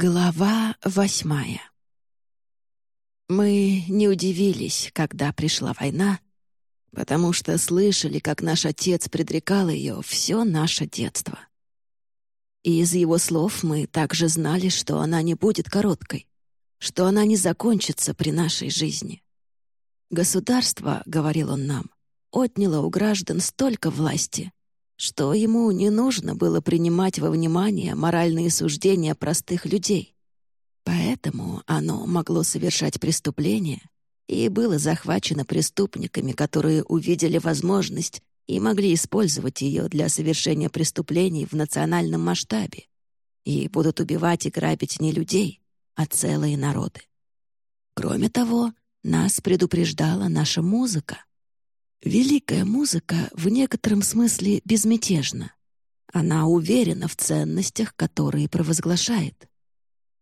Глава восьмая Мы не удивились, когда пришла война, потому что слышали, как наш отец предрекал ее все наше детство. И из его слов мы также знали, что она не будет короткой, что она не закончится при нашей жизни. «Государство, — говорил он нам, — отняло у граждан столько власти, что ему не нужно было принимать во внимание моральные суждения простых людей. Поэтому оно могло совершать преступления и было захвачено преступниками, которые увидели возможность и могли использовать ее для совершения преступлений в национальном масштабе и будут убивать и грабить не людей, а целые народы. Кроме того, нас предупреждала наша музыка. Великая музыка в некотором смысле безмятежна. Она уверена в ценностях, которые провозглашает.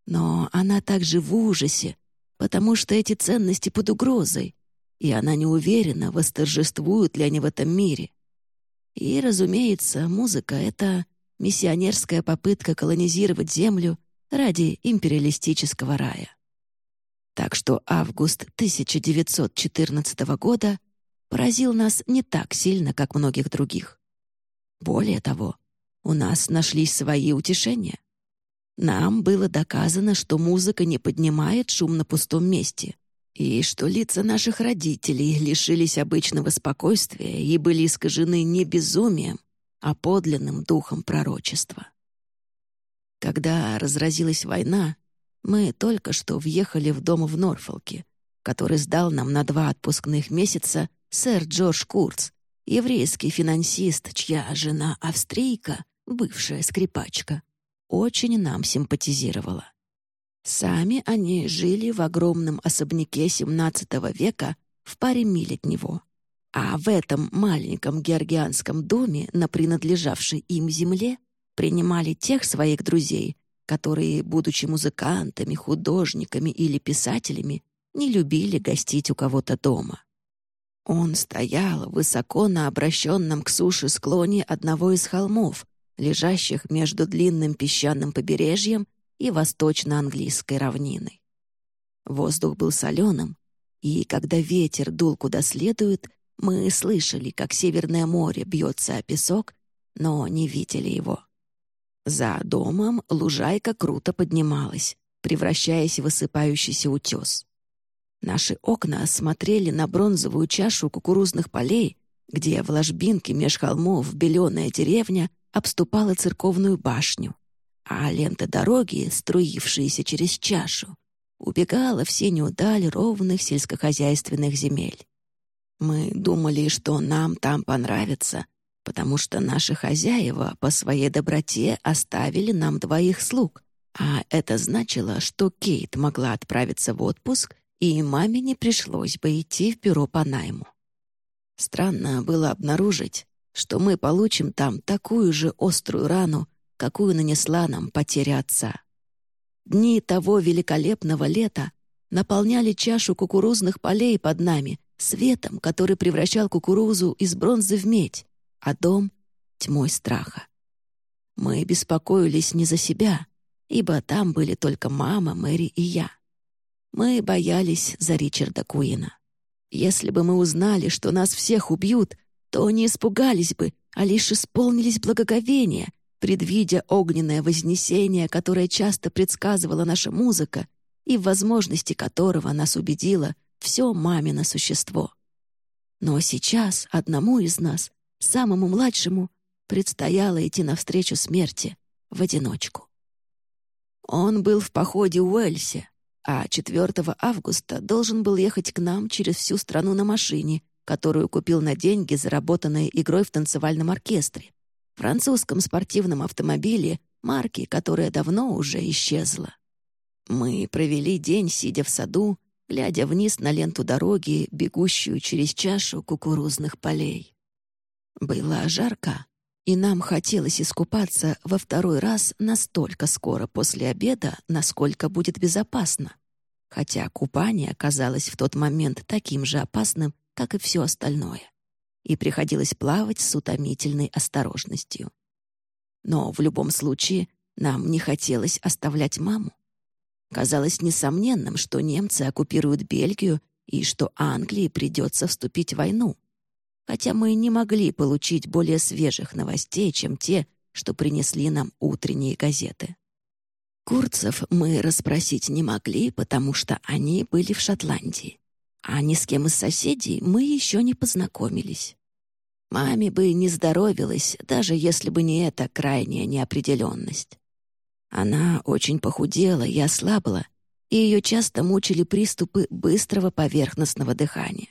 Но она также в ужасе, потому что эти ценности под угрозой, и она не уверена, восторжествуют ли они в этом мире. И, разумеется, музыка — это миссионерская попытка колонизировать Землю ради империалистического рая. Так что август 1914 года поразил нас не так сильно, как многих других. Более того, у нас нашлись свои утешения. Нам было доказано, что музыка не поднимает шум на пустом месте, и что лица наших родителей лишились обычного спокойствия и были искажены не безумием, а подлинным духом пророчества. Когда разразилась война, мы только что въехали в дом в Норфолке, который сдал нам на два отпускных месяца сэр Джордж Курц, еврейский финансист, чья жена австрийка, бывшая скрипачка, очень нам симпатизировала. Сами они жили в огромном особняке XVII века в паре миль от него. А в этом маленьком георгианском доме на принадлежавшей им земле принимали тех своих друзей, которые, будучи музыкантами, художниками или писателями, не любили гостить у кого-то дома. Он стоял высоко на обращенном к суше склоне одного из холмов, лежащих между длинным песчаным побережьем и восточно-английской равниной. Воздух был соленым, и когда ветер дул куда следует, мы слышали, как Северное море бьется о песок, но не видели его. За домом лужайка круто поднималась, превращаясь в высыпающийся утес. Наши окна смотрели на бронзовую чашу кукурузных полей, где в ложбинке меж холмов беленая деревня обступала церковную башню, а лента дороги, струившаяся через чашу, убегала в синюю даль ровных сельскохозяйственных земель. Мы думали, что нам там понравится, потому что наши хозяева по своей доброте оставили нам двоих слуг, а это значило, что Кейт могла отправиться в отпуск и маме не пришлось бы идти в бюро по найму. Странно было обнаружить, что мы получим там такую же острую рану, какую нанесла нам потеря отца. Дни того великолепного лета наполняли чашу кукурузных полей под нами светом, который превращал кукурузу из бронзы в медь, а дом — тьмой страха. Мы беспокоились не за себя, ибо там были только мама, Мэри и я. Мы боялись за Ричарда Куина. Если бы мы узнали, что нас всех убьют, то не испугались бы, а лишь исполнились благоговения, предвидя огненное вознесение, которое часто предсказывала наша музыка и в возможности которого нас убедило все мамино существо. Но сейчас одному из нас, самому младшему, предстояло идти навстречу смерти в одиночку. Он был в походе в Уэльсе, а 4 августа должен был ехать к нам через всю страну на машине, которую купил на деньги, заработанные игрой в танцевальном оркестре, французском спортивном автомобиле марки, которая давно уже исчезла. Мы провели день, сидя в саду, глядя вниз на ленту дороги, бегущую через чашу кукурузных полей. Было жарко, и нам хотелось искупаться во второй раз настолько скоро после обеда, насколько будет безопасно. Хотя купание оказалось в тот момент таким же опасным, как и все остальное, и приходилось плавать с утомительной осторожностью. Но в любом случае нам не хотелось оставлять маму, Казалось несомненным, что немцы оккупируют Бельгию и что Англии придется вступить в войну. Хотя мы не могли получить более свежих новостей, чем те, что принесли нам утренние газеты. Курцев мы расспросить не могли, потому что они были в Шотландии. А ни с кем из соседей мы еще не познакомились. Маме бы не здоровилась, даже если бы не эта крайняя неопределенность. Она очень похудела и ослабла, и ее часто мучили приступы быстрого поверхностного дыхания.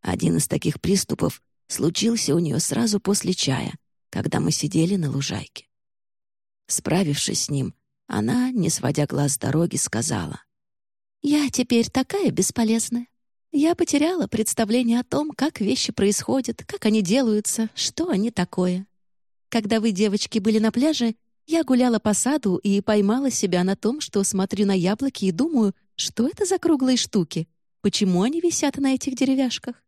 Один из таких приступов случился у нее сразу после чая, когда мы сидели на лужайке. Справившись с ним, она, не сводя глаз с дороги, сказала, «Я теперь такая бесполезная. Я потеряла представление о том, как вещи происходят, как они делаются, что они такое. Когда вы, девочки, были на пляже, я гуляла по саду и поймала себя на том, что смотрю на яблоки и думаю, что это за круглые штуки, почему они висят на этих деревяшках.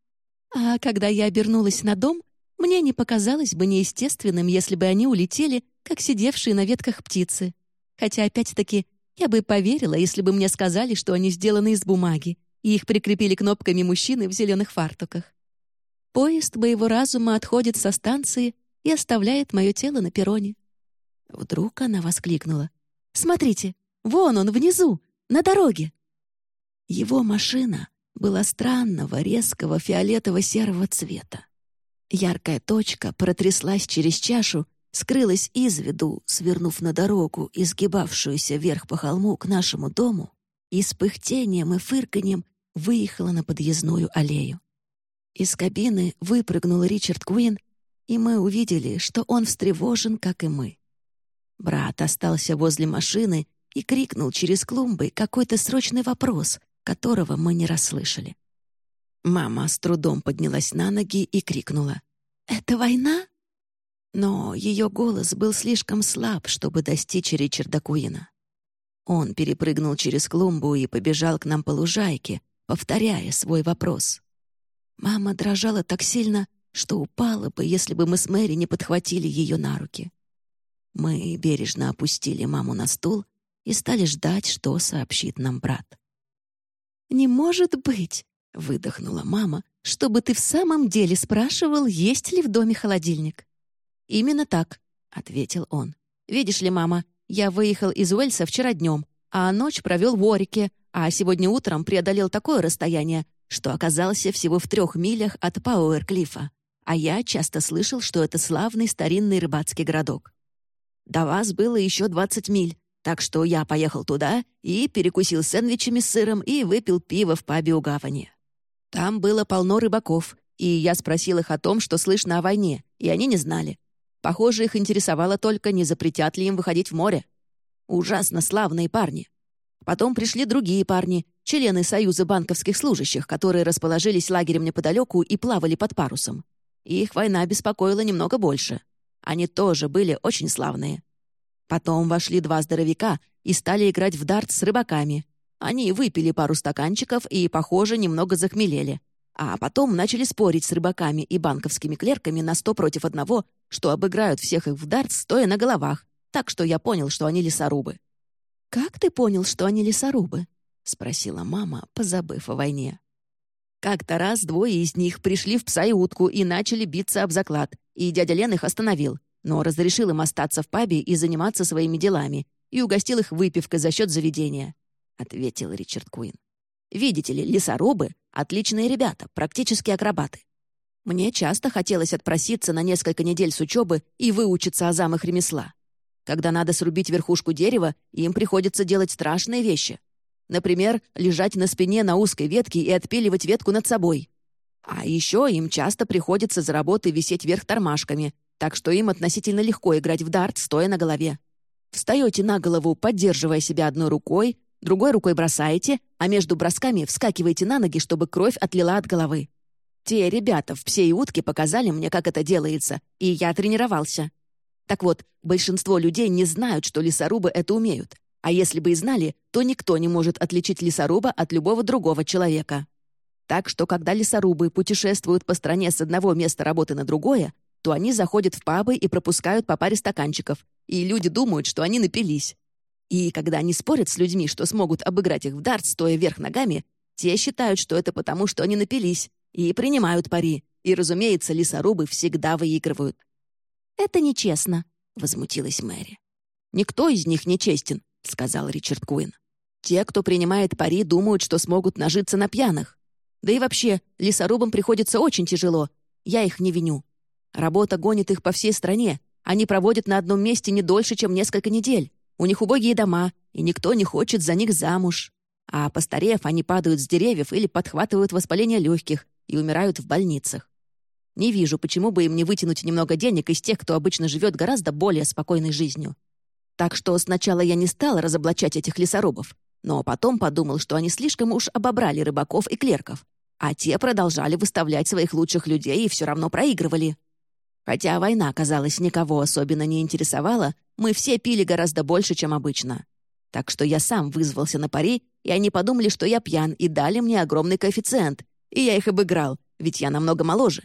А когда я обернулась на дом, мне не показалось бы неестественным, если бы они улетели, как сидевшие на ветках птицы. Хотя, опять-таки, я бы поверила, если бы мне сказали, что они сделаны из бумаги, и их прикрепили кнопками мужчины в зеленых фартуках. Поезд моего разума отходит со станции и оставляет мое тело на перроне. Вдруг она воскликнула. «Смотрите, вон он, внизу, на дороге!» Его машина была странного, резкого фиолетово-серого цвета. Яркая точка протряслась через чашу, скрылась из виду, свернув на дорогу, изгибавшуюся вверх по холму к нашему дому, и с пыхтением и фырканьем выехала на подъездную аллею. Из кабины выпрыгнул Ричард Куин, и мы увидели, что он встревожен, как и мы. Брат остался возле машины и крикнул через клумбы какой-то срочный вопрос, которого мы не расслышали. Мама с трудом поднялась на ноги и крикнула. «Это война?» Но ее голос был слишком слаб, чтобы достичь Ричарда Куина. Он перепрыгнул через клумбу и побежал к нам по лужайке, повторяя свой вопрос. Мама дрожала так сильно, что упала бы, если бы мы с Мэри не подхватили ее на руки. Мы бережно опустили маму на стул и стали ждать, что сообщит нам брат. «Не может быть!» — выдохнула мама, «чтобы ты в самом деле спрашивал, есть ли в доме холодильник». «Именно так», — ответил он. «Видишь ли, мама, я выехал из Уэльса вчера днем, а ночь провел в Орике, а сегодня утром преодолел такое расстояние, что оказался всего в трех милях от Пауэрклифа. А я часто слышал, что это славный старинный рыбацкий городок. До вас было еще 20 миль, так что я поехал туда и перекусил сэндвичами с сыром и выпил пиво в пабе у гавани. Там было полно рыбаков, и я спросил их о том, что слышно о войне, и они не знали. Похоже, их интересовало только, не запретят ли им выходить в море. Ужасно славные парни. Потом пришли другие парни, члены Союза банковских служащих, которые расположились лагерем неподалеку и плавали под парусом. их война беспокоила немного больше. Они тоже были очень славные. Потом вошли два здоровяка и стали играть в дарт с рыбаками. Они выпили пару стаканчиков и, похоже, немного захмелели. А потом начали спорить с рыбаками и банковскими клерками на сто против одного, что обыграют всех их в дарт, стоя на головах. Так что я понял, что они лесорубы. «Как ты понял, что они лесорубы?» — спросила мама, позабыв о войне. Как-то раз двое из них пришли в пса и утку и начали биться об заклад, и дядя Лен их остановил но разрешил им остаться в пабе и заниматься своими делами, и угостил их выпивкой за счет заведения», — ответил Ричард Куин. «Видите ли, лесорубы — отличные ребята, практически акробаты. Мне часто хотелось отпроситься на несколько недель с учебы и выучиться азам их ремесла. Когда надо срубить верхушку дерева, им приходится делать страшные вещи. Например, лежать на спине на узкой ветке и отпиливать ветку над собой. А еще им часто приходится за работой висеть вверх тормашками, так что им относительно легко играть в дарт, стоя на голове. Встаете на голову, поддерживая себя одной рукой, другой рукой бросаете, а между бросками вскакиваете на ноги, чтобы кровь отлила от головы. Те ребята в «Псе и утке» показали мне, как это делается, и я тренировался. Так вот, большинство людей не знают, что лесорубы это умеют. А если бы и знали, то никто не может отличить лесоруба от любого другого человека. Так что, когда лесорубы путешествуют по стране с одного места работы на другое, то они заходят в пабы и пропускают по паре стаканчиков, и люди думают, что они напились. И когда они спорят с людьми, что смогут обыграть их в дарт, стоя вверх ногами, те считают, что это потому, что они напились, и принимают пари. И, разумеется, лесорубы всегда выигрывают. «Это нечестно», — возмутилась Мэри. «Никто из них не честен», — сказал Ричард Куин. «Те, кто принимает пари, думают, что смогут нажиться на пьяных. Да и вообще, лесорубам приходится очень тяжело. Я их не виню. Работа гонит их по всей стране. Они проводят на одном месте не дольше, чем несколько недель. У них убогие дома, и никто не хочет за них замуж. А постарев, они падают с деревьев или подхватывают воспаление легких и умирают в больницах. Не вижу, почему бы им не вытянуть немного денег из тех, кто обычно живет гораздо более спокойной жизнью. Так что сначала я не стала разоблачать этих лесорубов, но потом подумал, что они слишком уж обобрали рыбаков и клерков, а те продолжали выставлять своих лучших людей и все равно проигрывали. Хотя война, казалось, никого особенно не интересовала, мы все пили гораздо больше, чем обычно. Так что я сам вызвался на пари, и они подумали, что я пьян, и дали мне огромный коэффициент. И я их обыграл, ведь я намного моложе.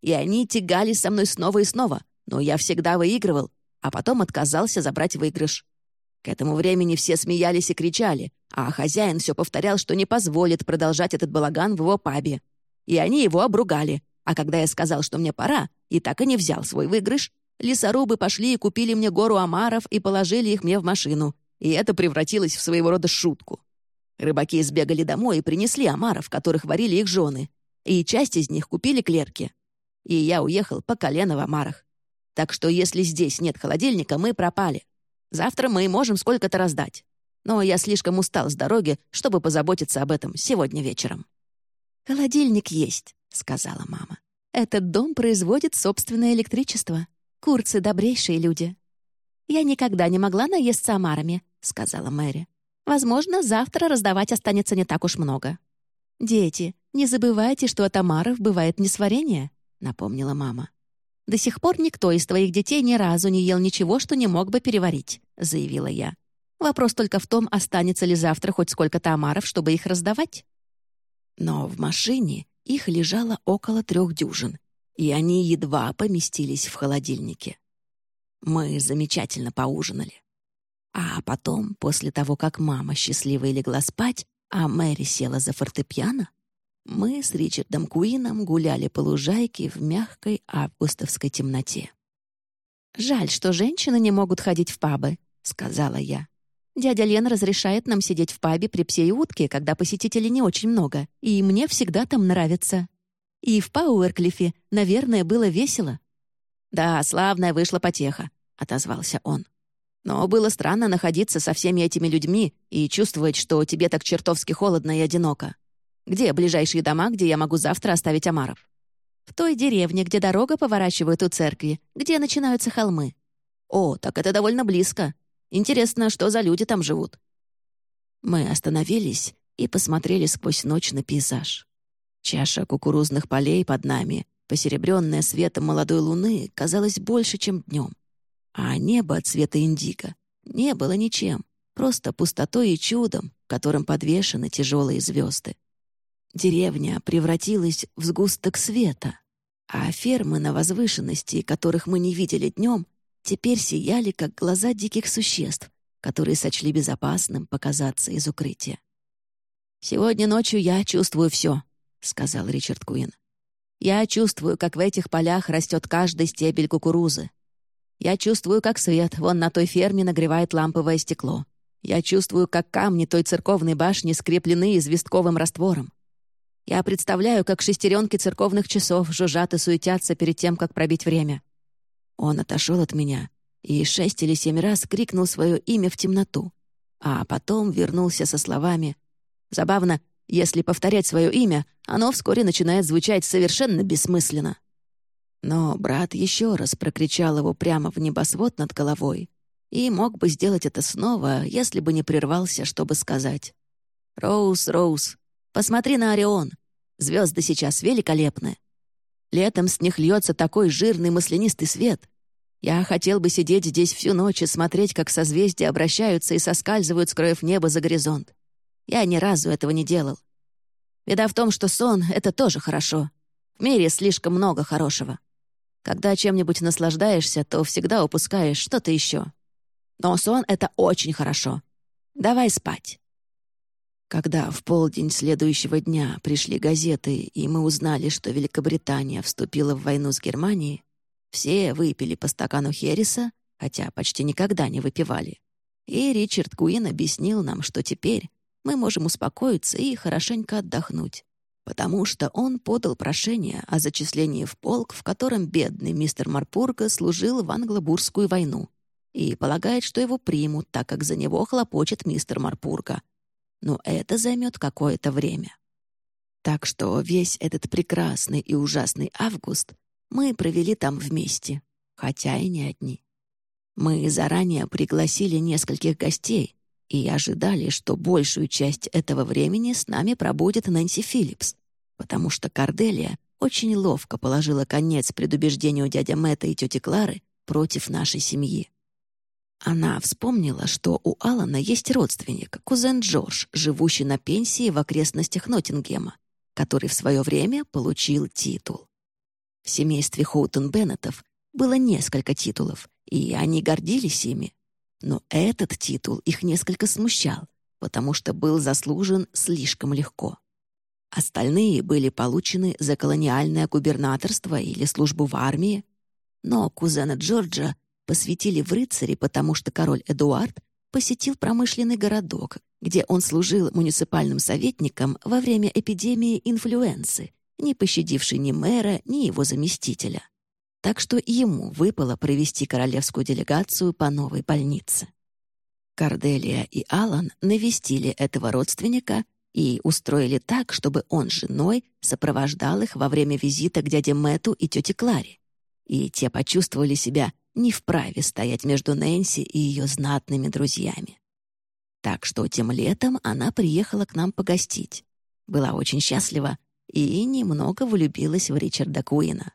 И они тягали со мной снова и снова, но я всегда выигрывал, а потом отказался забрать выигрыш. К этому времени все смеялись и кричали, а хозяин все повторял, что не позволит продолжать этот балаган в его пабе. И они его обругали, а когда я сказал, что мне пора, и так и не взял свой выигрыш, Лесорубы пошли и купили мне гору омаров и положили их мне в машину, и это превратилось в своего рода шутку. Рыбаки сбегали домой и принесли омаров, которых варили их жены, и часть из них купили клерки. И я уехал по колено в омарах. Так что если здесь нет холодильника, мы пропали. Завтра мы можем сколько-то раздать. Но я слишком устал с дороги, чтобы позаботиться об этом сегодня вечером. «Холодильник есть», — сказала мама. «Этот дом производит собственное электричество. Курцы — добрейшие люди». «Я никогда не могла наесться омарами», — сказала Мэри. «Возможно, завтра раздавать останется не так уж много». «Дети, не забывайте, что от омаров бывает несварение», — напомнила мама. «До сих пор никто из твоих детей ни разу не ел ничего, что не мог бы переварить», — заявила я. «Вопрос только в том, останется ли завтра хоть сколько-то омаров, чтобы их раздавать». Но в машине их лежало около трех дюжин, и они едва поместились в холодильнике. Мы замечательно поужинали. А потом, после того, как мама счастливо легла спать, а Мэри села за фортепиано, мы с Ричардом Куином гуляли по лужайке в мягкой августовской темноте. «Жаль, что женщины не могут ходить в пабы», — сказала я. «Дядя Лен разрешает нам сидеть в пабе при псе и утке, когда посетителей не очень много, и мне всегда там нравится». И в Пауэрклифе, наверное, было весело». «Да, славная вышла потеха», — отозвался он. «Но было странно находиться со всеми этими людьми и чувствовать, что тебе так чертовски холодно и одиноко. Где ближайшие дома, где я могу завтра оставить Амаров?» «В той деревне, где дорога поворачивает у церкви, где начинаются холмы». «О, так это довольно близко. Интересно, что за люди там живут?» Мы остановились и посмотрели сквозь ночь на пейзаж. Чаша кукурузных полей под нами, посеребренная светом молодой луны, казалась больше, чем днем. А небо цвета индиго не было ничем, просто пустотой и чудом, которым подвешены тяжелые звезды. Деревня превратилась в сгусток света, а фермы на возвышенности, которых мы не видели днем, теперь сияли, как глаза диких существ, которые сочли безопасным показаться из укрытия. «Сегодня ночью я чувствую все», — сказал Ричард Куин. «Я чувствую, как в этих полях растет каждый стебель кукурузы. Я чувствую, как свет вон на той ферме нагревает ламповое стекло. Я чувствую, как камни той церковной башни скреплены известковым раствором. Я представляю, как шестеренки церковных часов жужжат и суетятся перед тем, как пробить время. Он отошел от меня и шесть или семь раз крикнул свое имя в темноту, а потом вернулся со словами «Забавно, если повторять свое имя, оно вскоре начинает звучать совершенно бессмысленно. Но брат еще раз прокричал его прямо в небосвод над головой и мог бы сделать это снова, если бы не прервался, чтобы сказать. «Роуз, Роуз, посмотри на Орион. Звезды сейчас великолепны. Летом с них льется такой жирный маслянистый свет. Я хотел бы сидеть здесь всю ночь и смотреть, как созвездия обращаются и соскальзывают, скроев небо за горизонт. Я ни разу этого не делал. Беда в том, что сон — это тоже хорошо. В мире слишком много хорошего. Когда чем-нибудь наслаждаешься, то всегда упускаешь что-то еще. Но сон — это очень хорошо. Давай спать». Когда в полдень следующего дня пришли газеты, и мы узнали, что Великобритания вступила в войну с Германией, все выпили по стакану Хереса, хотя почти никогда не выпивали. И Ричард Куин объяснил нам, что теперь мы можем успокоиться и хорошенько отдохнуть, потому что он подал прошение о зачислении в полк, в котором бедный мистер Марпурга служил в англобурскую войну, и полагает, что его примут, так как за него хлопочет мистер Марпурга — но это займет какое-то время. Так что весь этот прекрасный и ужасный август мы провели там вместе, хотя и не одни. Мы заранее пригласили нескольких гостей и ожидали, что большую часть этого времени с нами пробудет Нэнси Филлипс, потому что Корделия очень ловко положила конец предубеждению дяди Мэтта и тети Клары против нашей семьи. Она вспомнила, что у Алана есть родственник, кузен Джордж, живущий на пенсии в окрестностях Ноттингема, который в свое время получил титул. В семействе Хоутон Беннетов было несколько титулов, и они гордились ими. Но этот титул их несколько смущал, потому что был заслужен слишком легко. Остальные были получены за колониальное губернаторство или службу в армии, но кузена Джорджа посвятили в рыцари, потому что король Эдуард посетил промышленный городок, где он служил муниципальным советником во время эпидемии инфлюенции, не пощадившей ни мэра, ни его заместителя. Так что ему выпало провести королевскую делегацию по новой больнице. Корделия и Алан навестили этого родственника и устроили так, чтобы он с женой сопровождал их во время визита к дяде Мэту и тете Кларе. И те почувствовали себя не вправе стоять между Нэнси и ее знатными друзьями. Так что тем летом она приехала к нам погостить. Была очень счастлива и немного влюбилась в Ричарда Куина.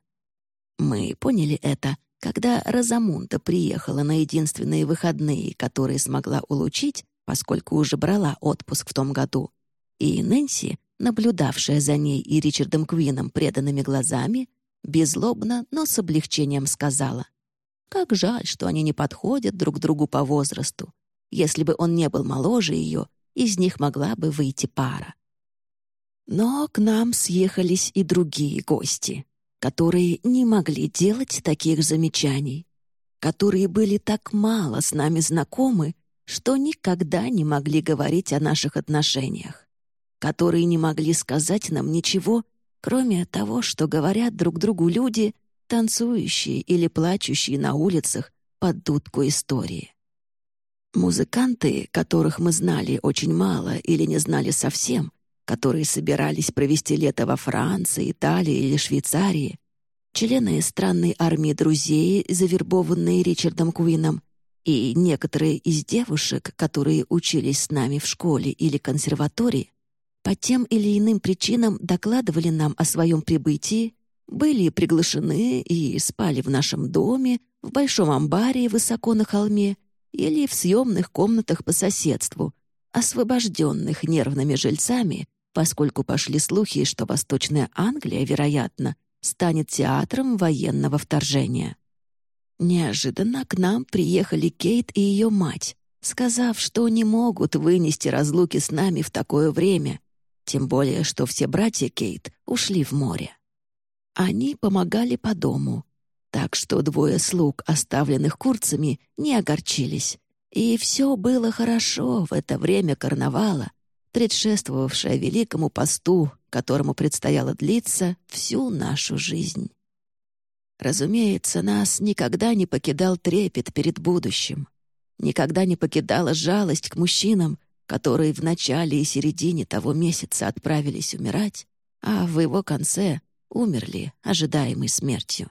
Мы поняли это, когда Розамунда приехала на единственные выходные, которые смогла улучить, поскольку уже брала отпуск в том году. И Нэнси, наблюдавшая за ней и Ричардом Куином преданными глазами, беззлобно, но с облегчением сказала — как жаль, что они не подходят друг другу по возрасту. Если бы он не был моложе ее, из них могла бы выйти пара. Но к нам съехались и другие гости, которые не могли делать таких замечаний, которые были так мало с нами знакомы, что никогда не могли говорить о наших отношениях, которые не могли сказать нам ничего, кроме того, что говорят друг другу люди, танцующие или плачущие на улицах под дудку истории. Музыканты, которых мы знали очень мало или не знали совсем, которые собирались провести лето во Франции, Италии или Швейцарии, члены странной армии друзей, завербованные Ричардом Куином, и некоторые из девушек, которые учились с нами в школе или консерватории, по тем или иным причинам докладывали нам о своем прибытии были приглашены и спали в нашем доме, в большом амбаре высоко на холме или в съемных комнатах по соседству, освобожденных нервными жильцами, поскольку пошли слухи, что Восточная Англия, вероятно, станет театром военного вторжения. Неожиданно к нам приехали Кейт и ее мать, сказав, что не могут вынести разлуки с нами в такое время, тем более, что все братья Кейт ушли в море. Они помогали по дому, так что двое слуг, оставленных курцами, не огорчились. И все было хорошо в это время карнавала, предшествовавшее великому посту, которому предстояло длиться всю нашу жизнь. Разумеется, нас никогда не покидал трепет перед будущим, никогда не покидала жалость к мужчинам, которые в начале и середине того месяца отправились умирать, а в его конце умерли, ожидаемой смертью.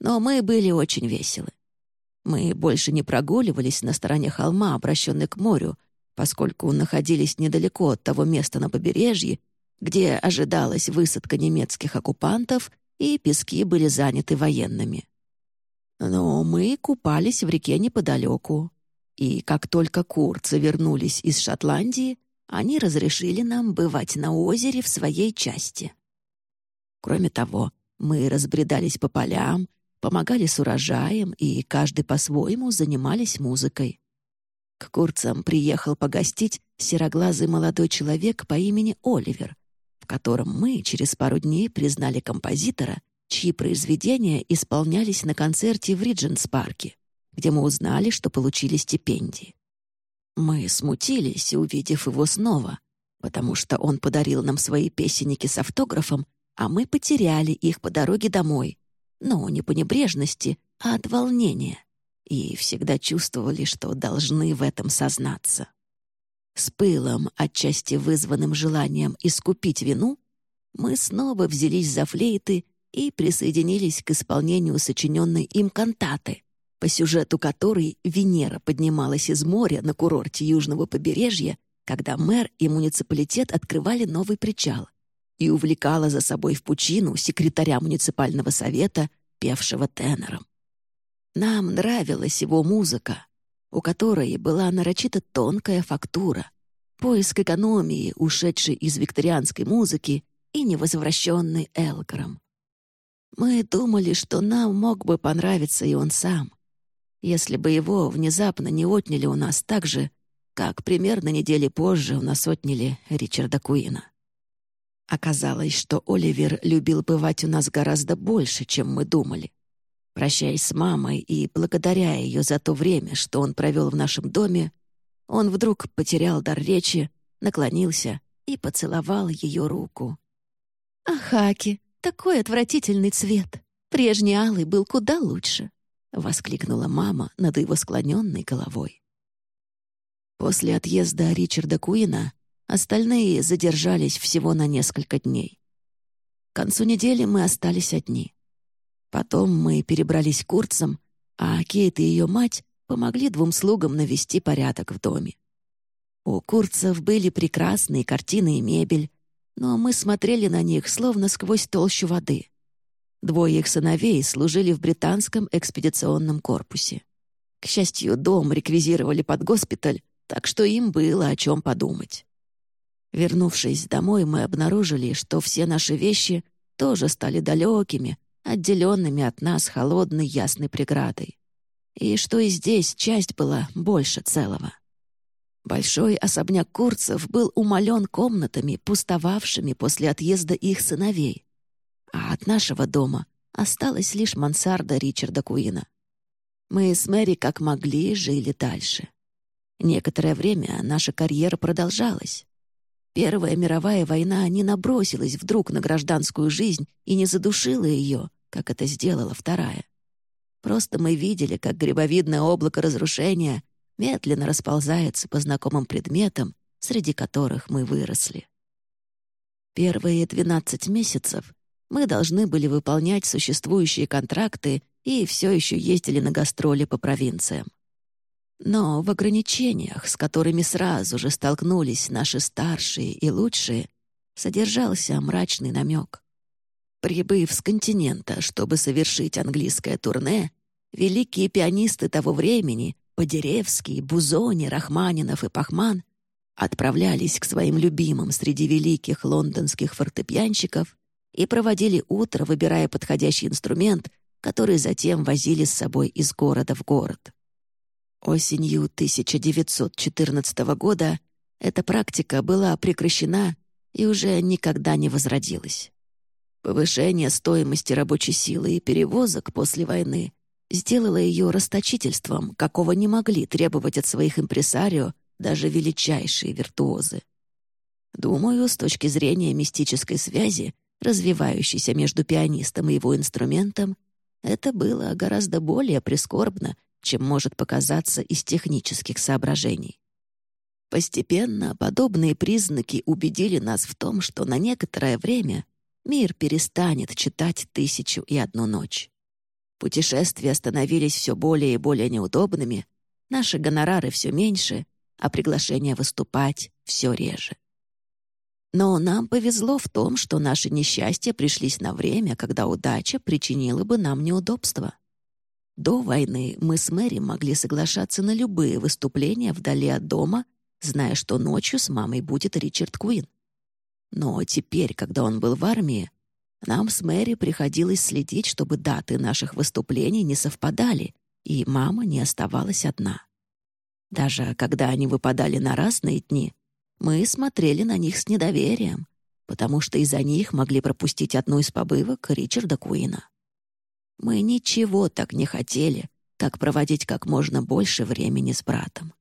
Но мы были очень веселы. Мы больше не прогуливались на стороне холма, обращенной к морю, поскольку находились недалеко от того места на побережье, где ожидалась высадка немецких оккупантов, и пески были заняты военными. Но мы купались в реке неподалеку, и как только курцы вернулись из Шотландии, они разрешили нам бывать на озере в своей части. Кроме того, мы разбредались по полям, помогали с урожаем, и каждый по-своему занимались музыкой. К курцам приехал погостить сероглазый молодой человек по имени Оливер, в котором мы через пару дней признали композитора, чьи произведения исполнялись на концерте в Ридженс-парке, где мы узнали, что получили стипендии. Мы смутились, увидев его снова, потому что он подарил нам свои песенники с автографом, а мы потеряли их по дороге домой. Но не по небрежности, а от волнения. И всегда чувствовали, что должны в этом сознаться. С пылом, отчасти вызванным желанием искупить вину, мы снова взялись за флейты и присоединились к исполнению сочиненной им кантаты, по сюжету которой Венера поднималась из моря на курорте южного побережья, когда мэр и муниципалитет открывали новый причал и увлекала за собой в пучину секретаря муниципального совета, певшего тенором. Нам нравилась его музыка, у которой была нарочито тонкая фактура, поиск экономии, ушедшей из викторианской музыки и невозвращенный Элгаром. Мы думали, что нам мог бы понравиться и он сам, если бы его внезапно не отняли у нас так же, как примерно недели позже у нас отняли Ричарда Куина. Оказалось, что Оливер любил бывать у нас гораздо больше, чем мы думали. Прощаясь с мамой и благодаря ее за то время, что он провел в нашем доме, он вдруг потерял дар речи, наклонился и поцеловал ее руку. «Ахаки, такой отвратительный цвет! Прежний алый был куда лучше!» — воскликнула мама над его склоненной головой. После отъезда Ричарда Куина Остальные задержались всего на несколько дней. К концу недели мы остались одни. Потом мы перебрались к Курцам, а Кейт и ее мать помогли двум слугам навести порядок в доме. У Курцев были прекрасные картины и мебель, но мы смотрели на них словно сквозь толщу воды. Двое их сыновей служили в британском экспедиционном корпусе. К счастью, дом реквизировали под госпиталь, так что им было о чем подумать. Вернувшись домой, мы обнаружили, что все наши вещи тоже стали далекими, отделенными от нас холодной ясной преградой. И что и здесь часть была больше целого. Большой особняк Курцев был умолен комнатами, пустовавшими после отъезда их сыновей. А от нашего дома осталась лишь мансарда Ричарда Куина. Мы с Мэри как могли жили дальше. Некоторое время наша карьера продолжалась. Первая мировая война не набросилась вдруг на гражданскую жизнь и не задушила ее, как это сделала вторая. Просто мы видели, как грибовидное облако разрушения медленно расползается по знакомым предметам, среди которых мы выросли. Первые 12 месяцев мы должны были выполнять существующие контракты и все еще ездили на гастроли по провинциям. Но в ограничениях, с которыми сразу же столкнулись наши старшие и лучшие, содержался мрачный намек. Прибыв с континента, чтобы совершить английское турне, великие пианисты того времени — Подеревский, Бузони, Рахманинов и Пахман — отправлялись к своим любимым среди великих лондонских фортепианщиков и проводили утро, выбирая подходящий инструмент, который затем возили с собой из города в город. Осенью 1914 года эта практика была прекращена и уже никогда не возродилась. Повышение стоимости рабочей силы и перевозок после войны сделало ее расточительством, какого не могли требовать от своих импресарио даже величайшие виртуозы. Думаю, с точки зрения мистической связи, развивающейся между пианистом и его инструментом, это было гораздо более прискорбно, чем может показаться из технических соображений. Постепенно подобные признаки убедили нас в том, что на некоторое время мир перестанет читать «Тысячу и одну ночь». Путешествия становились все более и более неудобными, наши гонорары все меньше, а приглашения выступать все реже. Но нам повезло в том, что наши несчастья пришлись на время, когда удача причинила бы нам неудобства. До войны мы с Мэри могли соглашаться на любые выступления вдали от дома, зная, что ночью с мамой будет Ричард Куин. Но теперь, когда он был в армии, Нам с Мэри приходилось следить, чтобы даты наших выступлений не совпадали, и мама не оставалась одна. Даже когда они выпадали на разные дни, мы смотрели на них с недоверием, потому что из-за них могли пропустить одну из побывок Ричарда Куина. Мы ничего так не хотели, как проводить как можно больше времени с братом.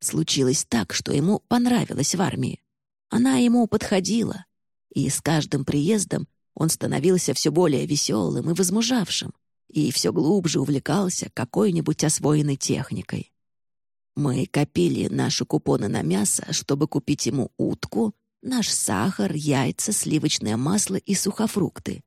Случилось так, что ему понравилось в армии. Она ему подходила, и с каждым приездом он становился все более веселым и возмужавшим, и все глубже увлекался какой-нибудь освоенной техникой. Мы копили наши купоны на мясо, чтобы купить ему утку, наш сахар, яйца, сливочное масло и сухофрукты,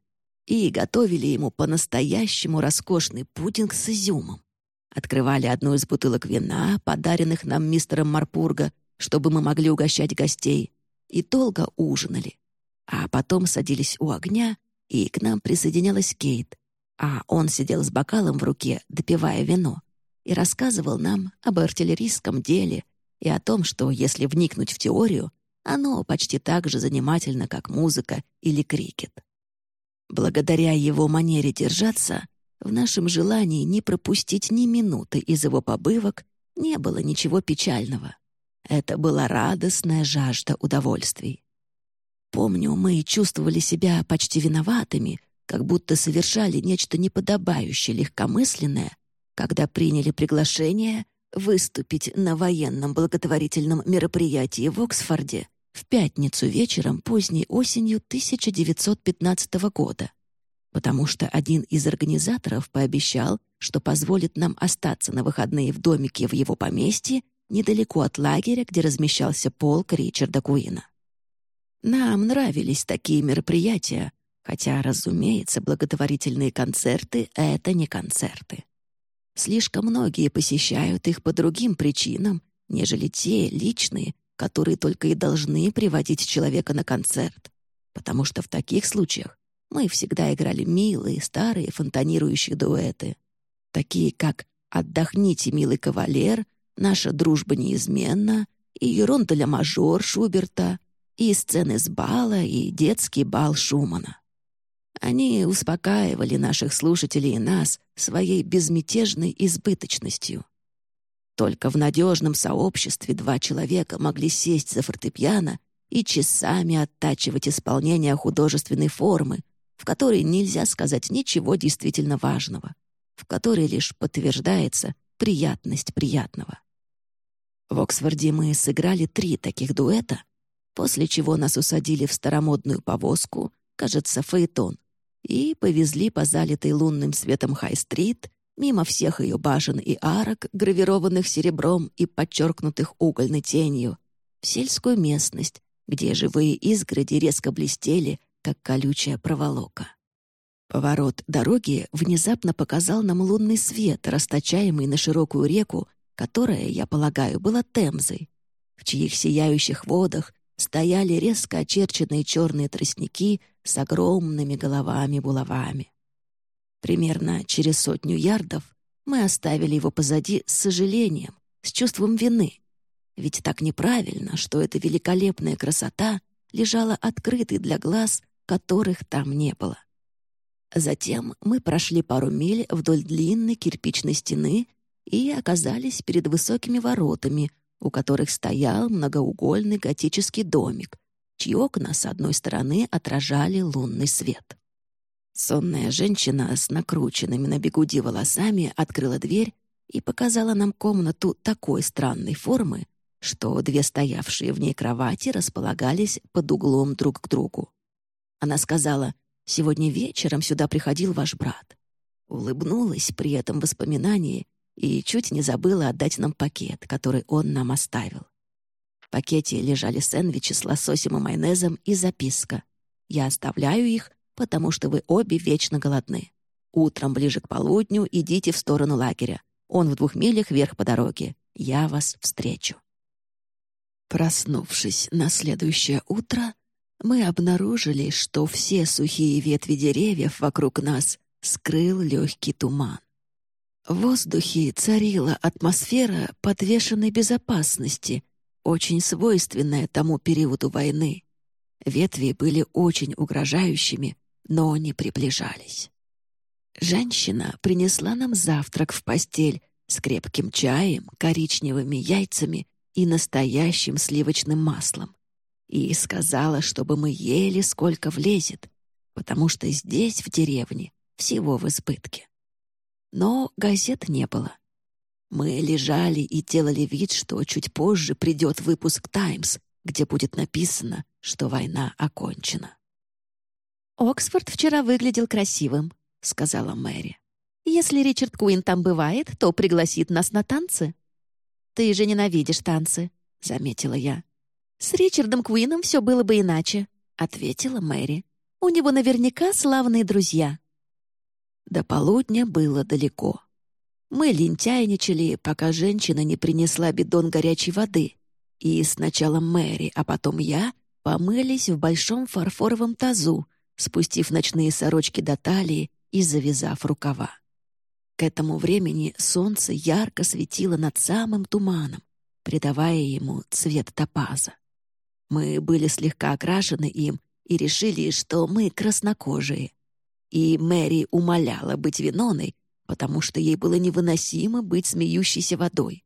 и готовили ему по-настоящему роскошный пудинг с изюмом. Открывали одну из бутылок вина, подаренных нам мистером Марпурга, чтобы мы могли угощать гостей, и долго ужинали. А потом садились у огня, и к нам присоединялась Кейт, а он сидел с бокалом в руке, допивая вино, и рассказывал нам об артиллерийском деле и о том, что, если вникнуть в теорию, оно почти так же занимательно, как музыка или крикет. Благодаря его манере держаться, в нашем желании не пропустить ни минуты из его побывок не было ничего печального. Это была радостная жажда удовольствий. Помню, мы чувствовали себя почти виноватыми, как будто совершали нечто неподобающее легкомысленное, когда приняли приглашение выступить на военном благотворительном мероприятии в Оксфорде в пятницу вечером поздней осенью 1915 года, потому что один из организаторов пообещал, что позволит нам остаться на выходные в домике в его поместье недалеко от лагеря, где размещался полк Ричарда Куина. Нам нравились такие мероприятия, хотя, разумеется, благотворительные концерты — это не концерты. Слишком многие посещают их по другим причинам, нежели те личные, которые только и должны приводить человека на концерт, потому что в таких случаях мы всегда играли милые, старые, фонтанирующие дуэты, такие как «Отдохните, милый кавалер», «Наша дружба неизменна» и «Ерондаля мажор» Шуберта, и сцены с бала, и детский бал Шумана. Они успокаивали наших слушателей и нас своей безмятежной избыточностью — только в надежном сообществе два человека могли сесть за фортепиано и часами оттачивать исполнение художественной формы, в которой нельзя сказать ничего действительно важного, в которой лишь подтверждается приятность приятного. В Оксфорде мы сыграли три таких дуэта, после чего нас усадили в старомодную повозку, кажется, фаэтон, и повезли по залитой лунным светом Хай-стрит мимо всех ее башен и арок, гравированных серебром и подчеркнутых угольной тенью, в сельскую местность, где живые изгороди резко блестели, как колючая проволока. Поворот дороги внезапно показал нам лунный свет, расточаемый на широкую реку, которая, я полагаю, была Темзой, в чьих сияющих водах стояли резко очерченные черные тростники с огромными головами-булавами. Примерно через сотню ярдов мы оставили его позади с сожалением, с чувством вины. Ведь так неправильно, что эта великолепная красота лежала открытой для глаз, которых там не было. Затем мы прошли пару миль вдоль длинной кирпичной стены и оказались перед высокими воротами, у которых стоял многоугольный готический домик, чьи окна с одной стороны отражали лунный свет. Сонная женщина с накрученными на бегуди волосами открыла дверь и показала нам комнату такой странной формы, что две стоявшие в ней кровати располагались под углом друг к другу. Она сказала, «Сегодня вечером сюда приходил ваш брат». Улыбнулась при этом воспоминании и чуть не забыла отдать нам пакет, который он нам оставил. В пакете лежали сэндвичи с лососем и майонезом и записка. «Я оставляю их, потому что вы обе вечно голодны. Утром ближе к полудню идите в сторону лагеря. Он в двух милях вверх по дороге. Я вас встречу». Проснувшись на следующее утро, мы обнаружили, что все сухие ветви деревьев вокруг нас скрыл легкий туман. В воздухе царила атмосфера подвешенной безопасности, очень свойственная тому периоду войны. Ветви были очень угрожающими, но не приближались. Женщина принесла нам завтрак в постель с крепким чаем, коричневыми яйцами и настоящим сливочным маслом. И сказала, чтобы мы ели, сколько влезет, потому что здесь, в деревне, всего в избытке. Но газет не было. Мы лежали и делали вид, что чуть позже придет выпуск «Таймс», где будет написано, что война окончена. «Оксфорд вчера выглядел красивым», — сказала Мэри. «Если Ричард Куин там бывает, то пригласит нас на танцы». «Ты же ненавидишь танцы», — заметила я. «С Ричардом Куином все было бы иначе», — ответила Мэри. «У него наверняка славные друзья». До полудня было далеко. Мы лентяйничали, пока женщина не принесла бидон горячей воды. И сначала Мэри, а потом я помылись в большом фарфоровом тазу, спустив ночные сорочки до талии и завязав рукава. К этому времени солнце ярко светило над самым туманом, придавая ему цвет топаза. Мы были слегка окрашены им и решили, что мы краснокожие. И Мэри умоляла быть Виноной, потому что ей было невыносимо быть смеющейся водой.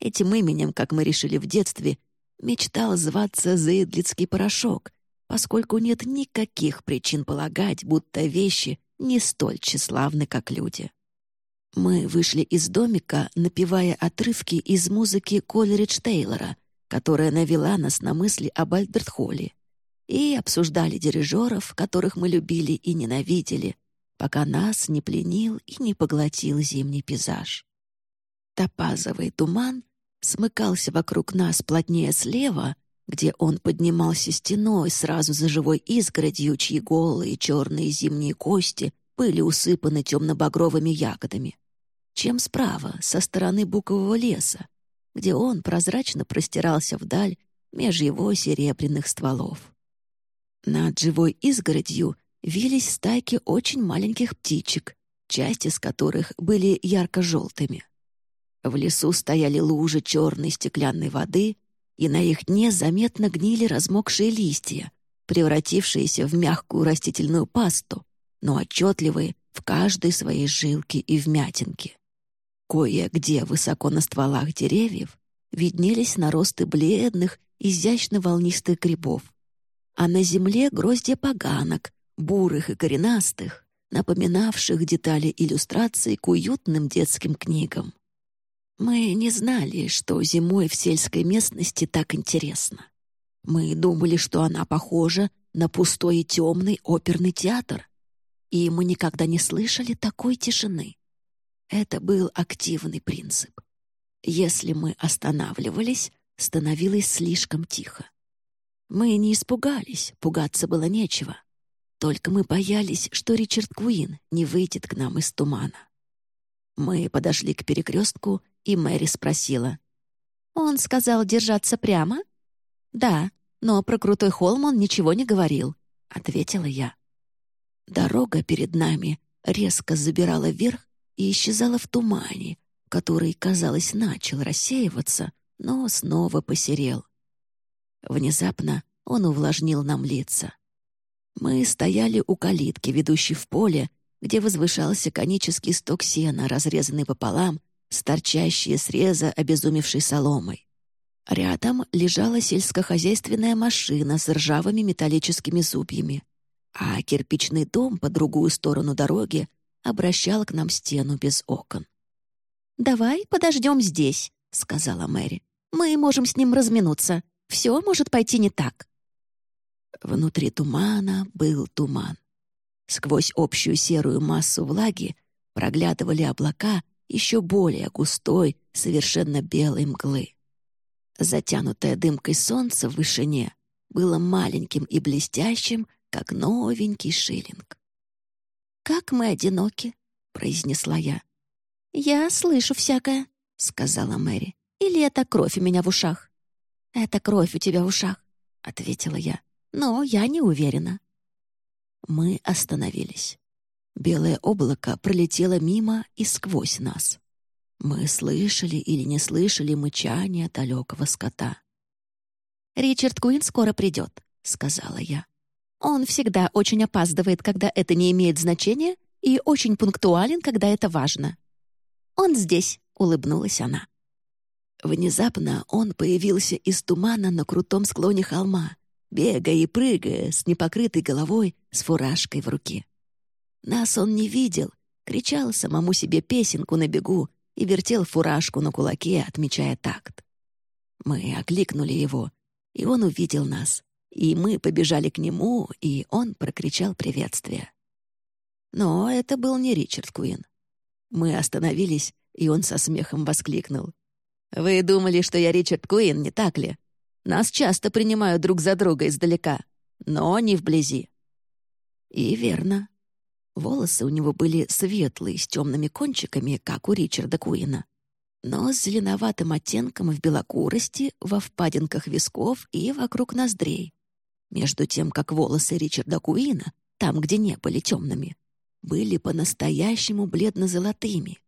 Этим именем, как мы решили в детстве, мечтал зваться Зейдлицкий порошок, поскольку нет никаких причин полагать, будто вещи не столь тщеславны, как люди. Мы вышли из домика, напевая отрывки из музыки Колеридж Тейлора, которая навела нас на мысли об Альберт Холли, и обсуждали дирижеров, которых мы любили и ненавидели, пока нас не пленил и не поглотил зимний пейзаж. Топазовый туман смыкался вокруг нас плотнее слева, где он поднимался стеной сразу за живой изгородью, чьи голые черные зимние кости были усыпаны темно-багровыми ягодами, чем справа, со стороны букового леса, где он прозрачно простирался вдаль меж его серебряных стволов. Над живой изгородью вились стайки очень маленьких птичек, часть из которых были ярко-желтыми. В лесу стояли лужи черной стеклянной воды, и на их дне заметно гнили размокшие листья, превратившиеся в мягкую растительную пасту, но отчетливые в каждой своей жилке и вмятинке. Кое-где высоко на стволах деревьев виднелись наросты бледных, изящно волнистых грибов, а на земле гроздья поганок, бурых и коренастых, напоминавших детали иллюстраций к уютным детским книгам. Мы не знали, что зимой в сельской местности так интересно. Мы думали, что она похожа на пустой и темный оперный театр, и мы никогда не слышали такой тишины. Это был активный принцип. Если мы останавливались, становилось слишком тихо. Мы не испугались, пугаться было нечего. Только мы боялись, что Ричард Куин не выйдет к нам из тумана. Мы подошли к перекрестку, и Мэри спросила. «Он сказал держаться прямо?» «Да, но про крутой холм он ничего не говорил», — ответила я. Дорога перед нами резко забирала вверх и исчезала в тумане, который, казалось, начал рассеиваться, но снова посерел. Внезапно он увлажнил нам лица. Мы стояли у калитки, ведущей в поле, где возвышался конический сток сена, разрезанный пополам, с торчащей среза обезумевшей соломой. Рядом лежала сельскохозяйственная машина с ржавыми металлическими зубьями, а кирпичный дом по другую сторону дороги обращал к нам стену без окон. «Давай подождем здесь», — сказала Мэри. «Мы можем с ним разминуться. Все может пойти не так». Внутри тумана был туман. Сквозь общую серую массу влаги проглядывали облака еще более густой, совершенно белой мглы. Затянутое дымкой солнце в вышине было маленьким и блестящим, как новенький шиллинг. «Как мы одиноки», — произнесла я. «Я слышу всякое», — сказала Мэри. «Или это кровь у меня в ушах?» «Это кровь у тебя в ушах», — ответила я. «Но я не уверена». Мы остановились. Белое облако пролетело мимо и сквозь нас. Мы слышали или не слышали мычание далекого скота. «Ричард Куин скоро придет», — сказала я. Он всегда очень опаздывает, когда это не имеет значения, и очень пунктуален, когда это важно. «Он здесь», — улыбнулась она. Внезапно он появился из тумана на крутом склоне холма, бегая и прыгая, с непокрытой головой, с фуражкой в руке. Нас он не видел, кричал самому себе песенку на бегу и вертел фуражку на кулаке, отмечая такт. Мы окликнули его, и он увидел нас, и мы побежали к нему, и он прокричал приветствие. Но это был не Ричард Куин. Мы остановились, и он со смехом воскликнул. «Вы думали, что я Ричард Куин, не так ли? Нас часто принимают друг за друга издалека, но не вблизи». И верно. Волосы у него были светлые, с темными кончиками, как у Ричарда Куина, но с зеленоватым оттенком в белокурости, во впадинках висков и вокруг ноздрей. Между тем, как волосы Ричарда Куина, там, где не были темными, были по-настоящему бледно-золотыми,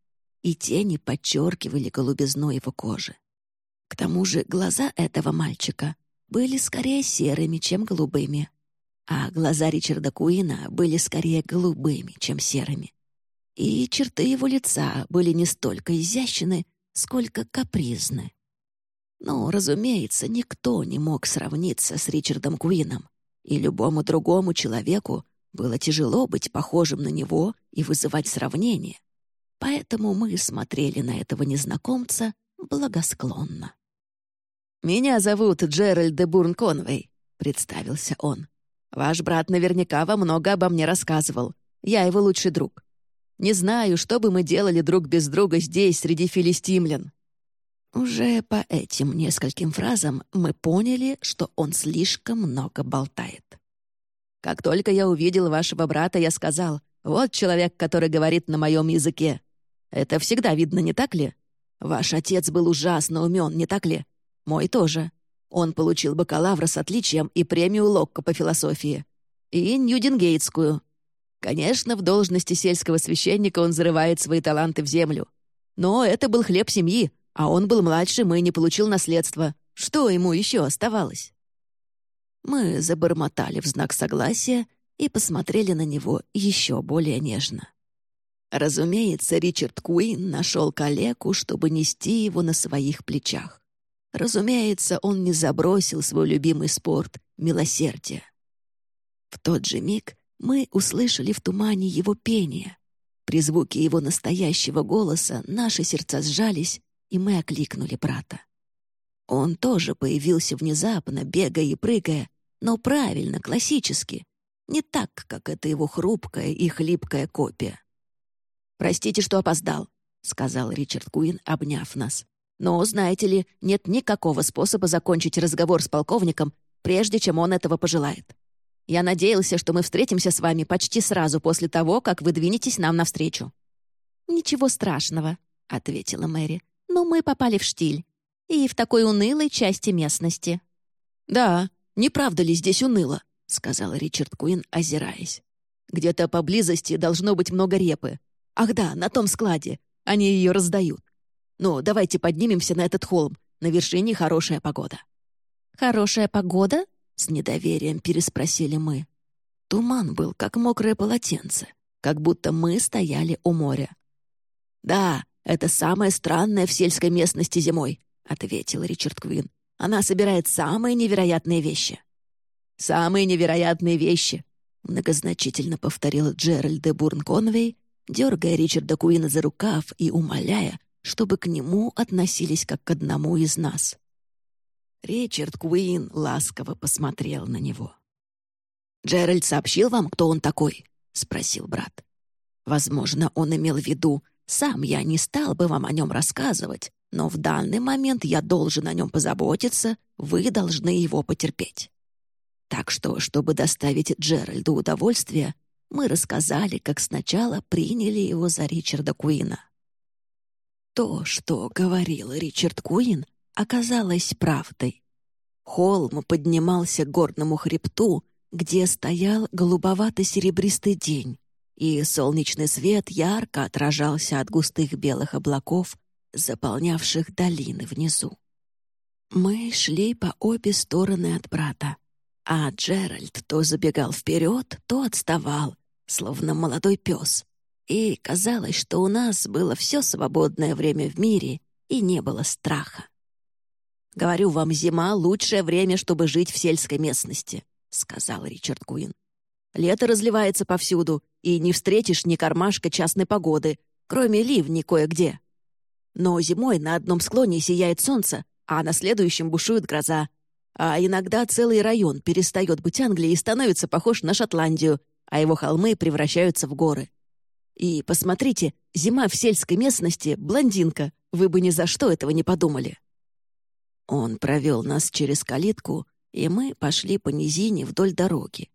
и тени подчеркивали голубизну его кожи. К тому же глаза этого мальчика были скорее серыми, чем голубыми, а глаза Ричарда Куина были скорее голубыми, чем серыми. И черты его лица были не столько изящны, сколько капризны. Но, разумеется, никто не мог сравниться с Ричардом Куином, и любому другому человеку было тяжело быть похожим на него и вызывать сравнение. Поэтому мы смотрели на этого незнакомца благосклонно. «Меня зовут Джеральд де Бурн Конвей», — представился он. Ваш брат наверняка вам много обо мне рассказывал. Я его лучший друг. Не знаю, что бы мы делали друг без друга здесь, среди филистимлян». Уже по этим нескольким фразам мы поняли, что он слишком много болтает. Как только я увидел вашего брата, я сказал, «Вот человек, который говорит на моем языке». Это всегда видно, не так ли? Ваш отец был ужасно умен, не так ли? Мой тоже. Он получил бакалавра с отличием и премию Локко по философии. И Ньюдингейтскую. Конечно, в должности сельского священника он зарывает свои таланты в землю. Но это был хлеб семьи, а он был младшим и не получил наследства. Что ему еще оставалось? Мы забормотали в знак согласия и посмотрели на него еще более нежно. Разумеется, Ричард Куин нашел калеку, чтобы нести его на своих плечах. Разумеется, он не забросил свой любимый спорт — милосердие. В тот же миг мы услышали в тумане его пение. При звуке его настоящего голоса наши сердца сжались, и мы окликнули брата. Он тоже появился внезапно, бегая и прыгая, но правильно, классически, не так, как это его хрупкая и хлипкая копия. «Простите, что опоздал», — сказал Ричард Куин, обняв нас. Но, знаете ли, нет никакого способа закончить разговор с полковником, прежде чем он этого пожелает. Я надеялся, что мы встретимся с вами почти сразу после того, как вы двинетесь нам навстречу». «Ничего страшного», — ответила Мэри. «Но мы попали в штиль. И в такой унылой части местности». «Да, не правда ли здесь уныло?» — сказал Ричард Куин, озираясь. «Где-то поблизости должно быть много репы. Ах да, на том складе. Они ее раздают. Ну, давайте поднимемся на этот холм. На вершине хорошая погода». «Хорошая погода?» — с недоверием переспросили мы. Туман был, как мокрое полотенце, как будто мы стояли у моря. «Да, это самое странное в сельской местности зимой», — ответил Ричард Квин. «Она собирает самые невероятные вещи». «Самые невероятные вещи», — многозначительно повторил Джеральд де Бурн Конвей, дергая Ричарда Куина за рукав и умоляя, чтобы к нему относились как к одному из нас. Ричард Куин ласково посмотрел на него. «Джеральд сообщил вам, кто он такой?» — спросил брат. «Возможно, он имел в виду, сам я не стал бы вам о нем рассказывать, но в данный момент я должен о нем позаботиться, вы должны его потерпеть». Так что, чтобы доставить Джеральду удовольствие, мы рассказали, как сначала приняли его за Ричарда Куина. То, что говорил Ричард Куин, оказалось правдой. Холм поднимался к горному хребту, где стоял голубовато-серебристый день, и солнечный свет ярко отражался от густых белых облаков, заполнявших долины внизу. Мы шли по обе стороны от брата. А Джеральд то забегал вперед, то отставал, словно молодой пес. И казалось, что у нас было все свободное время в мире, и не было страха. «Говорю вам, зима — лучшее время, чтобы жить в сельской местности», — сказал Ричард Куин. «Лето разливается повсюду, и не встретишь ни кармашка частной погоды, кроме ливней кое-где. Но зимой на одном склоне сияет солнце, а на следующем бушует гроза. А иногда целый район перестает быть Англией и становится похож на Шотландию, а его холмы превращаются в горы. И посмотрите, зима в сельской местности — блондинка. Вы бы ни за что этого не подумали. Он провел нас через калитку, и мы пошли по низине вдоль дороги.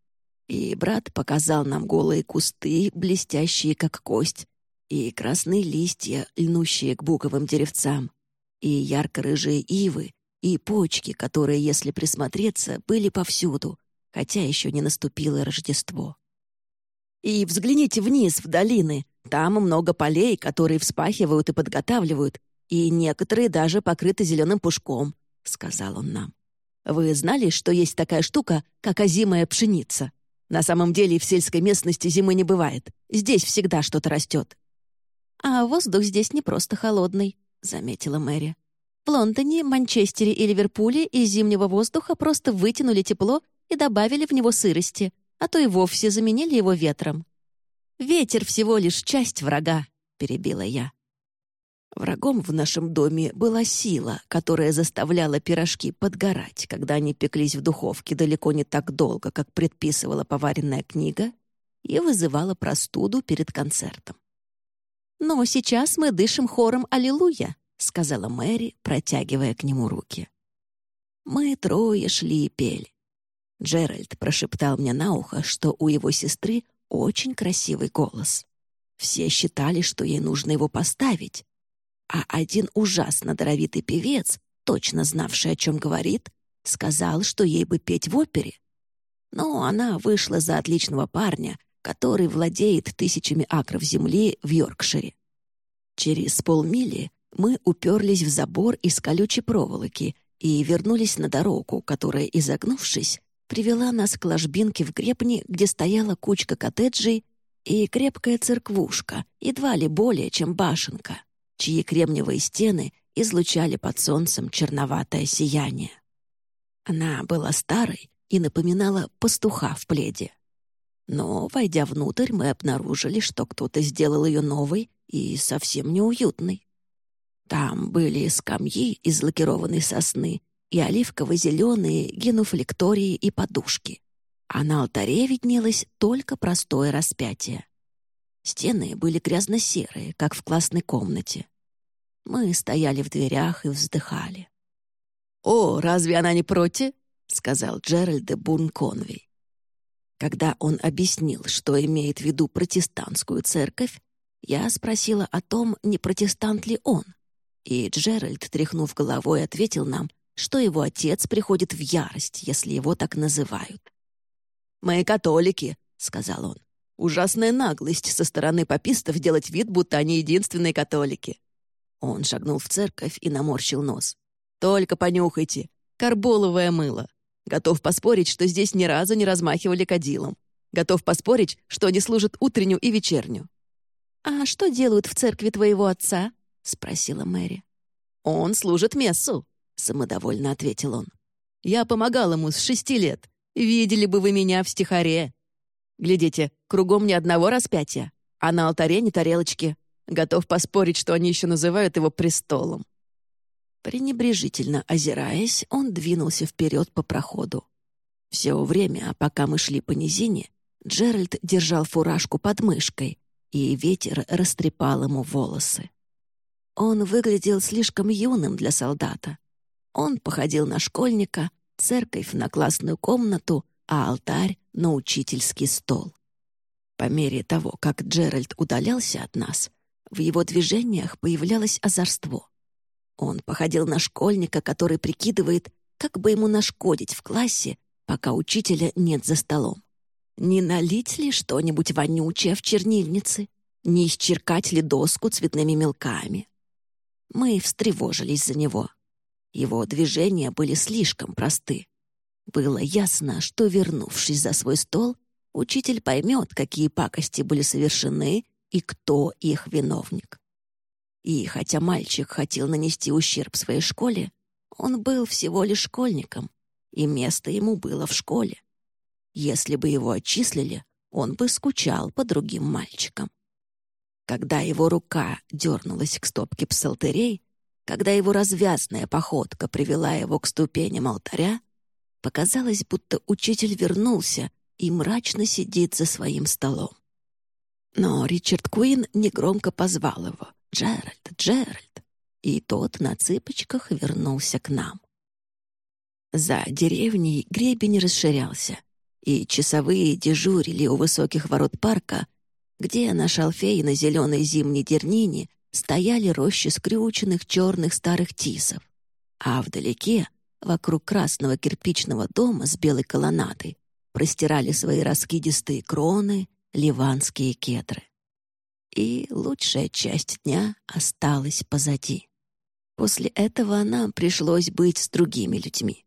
И брат показал нам голые кусты, блестящие как кость, и красные листья, льнущие к буковым деревцам, и ярко-рыжие ивы, и почки, которые, если присмотреться, были повсюду, хотя еще не наступило Рождество. И взгляните вниз, в долины. Там много полей, которые вспахивают и подготавливают, и некоторые даже покрыты зеленым пушком, — сказал он нам. Вы знали, что есть такая штука, как озимая пшеница? На самом деле в сельской местности зимы не бывает. Здесь всегда что-то растет. «А воздух здесь не просто холодный», — заметила Мэри. «В Лондоне, Манчестере и Ливерпуле из зимнего воздуха просто вытянули тепло и добавили в него сырости, а то и вовсе заменили его ветром». «Ветер всего лишь часть врага», — перебила я. Врагом в нашем доме была сила, которая заставляла пирожки подгорать, когда они пеклись в духовке далеко не так долго, как предписывала поваренная книга, и вызывала простуду перед концертом. «Но сейчас мы дышим хором «Аллилуйя», — сказала Мэри, протягивая к нему руки. Мы трое шли и пели. Джеральд прошептал мне на ухо, что у его сестры очень красивый голос. Все считали, что ей нужно его поставить. А один ужасно даровитый певец, точно знавший, о чем говорит, сказал, что ей бы петь в опере. Но она вышла за отличного парня, который владеет тысячами акров земли в Йоркшире. Через полмили мы уперлись в забор из колючей проволоки и вернулись на дорогу, которая, изогнувшись, привела нас к ложбинке в гребне, где стояла кучка коттеджей и крепкая церквушка, едва ли более, чем башенка, чьи кремниевые стены излучали под солнцем черноватое сияние. Она была старой и напоминала пастуха в пледе. Но, войдя внутрь, мы обнаружили, что кто-то сделал ее новой и совсем неуютной. Там были скамьи из лакированной сосны и оливково-зеленые генуфлектории и подушки. А на алтаре виднелось только простое распятие. Стены были грязно-серые, как в классной комнате. Мы стояли в дверях и вздыхали. «О, разве она не против?» — сказал Джеральд де Бурн Конвей. Когда он объяснил, что имеет в виду протестантскую церковь, я спросила о том, не протестант ли он. И Джеральд, тряхнув головой, ответил нам, что его отец приходит в ярость, если его так называют. «Мы католики», — сказал он. «Ужасная наглость со стороны попистов делать вид, будто они единственные католики». Он шагнул в церковь и наморщил нос. «Только понюхайте. Карболовое мыло. Готов поспорить, что здесь ни разу не размахивали кадилом. Готов поспорить, что они служат утреннюю и вечернюю». «А что делают в церкви твоего отца?» — спросила Мэри. «Он служит мессу», — самодовольно ответил он. «Я помогал ему с шести лет. Видели бы вы меня в стихаре. Глядите, кругом ни одного распятия, а на алтаре не тарелочки. Готов поспорить, что они еще называют его престолом. Пренебрежительно озираясь, он двинулся вперед по проходу. Все время, пока мы шли по низине, Джеральд держал фуражку под мышкой, и ветер растрепал ему волосы. Он выглядел слишком юным для солдата. Он походил на школьника, церковь на классную комнату, а алтарь — на учительский стол. По мере того, как Джеральд удалялся от нас, в его движениях появлялось озорство. Он походил на школьника, который прикидывает, как бы ему нашкодить в классе, пока учителя нет за столом. Не налить ли что-нибудь вонючее в чернильнице? Не исчеркать ли доску цветными мелками? Мы встревожились за него. Его движения были слишком просты. Было ясно, что, вернувшись за свой стол, учитель поймет, какие пакости были совершены и кто их виновник. И хотя мальчик хотел нанести ущерб своей школе, он был всего лишь школьником, и место ему было в школе. Если бы его отчислили, он бы скучал по другим мальчикам. Когда его рука дернулась к стопке псалтерей, когда его развязная походка привела его к ступеням алтаря, показалось, будто учитель вернулся и мрачно сидит за своим столом. Но Ричард Куин негромко позвал его «Джеральд, Джеральд!» и тот на цыпочках вернулся к нам. За деревней гребень расширялся, и часовые дежурили у высоких ворот парка, где на шалфее на зеленой зимней дернине стояли рощи скрюченных черных старых тисов, а вдалеке, вокруг красного кирпичного дома с белой колоннадой, простирали свои раскидистые кроны ливанские кедры. И лучшая часть дня осталась позади. После этого нам пришлось быть с другими людьми.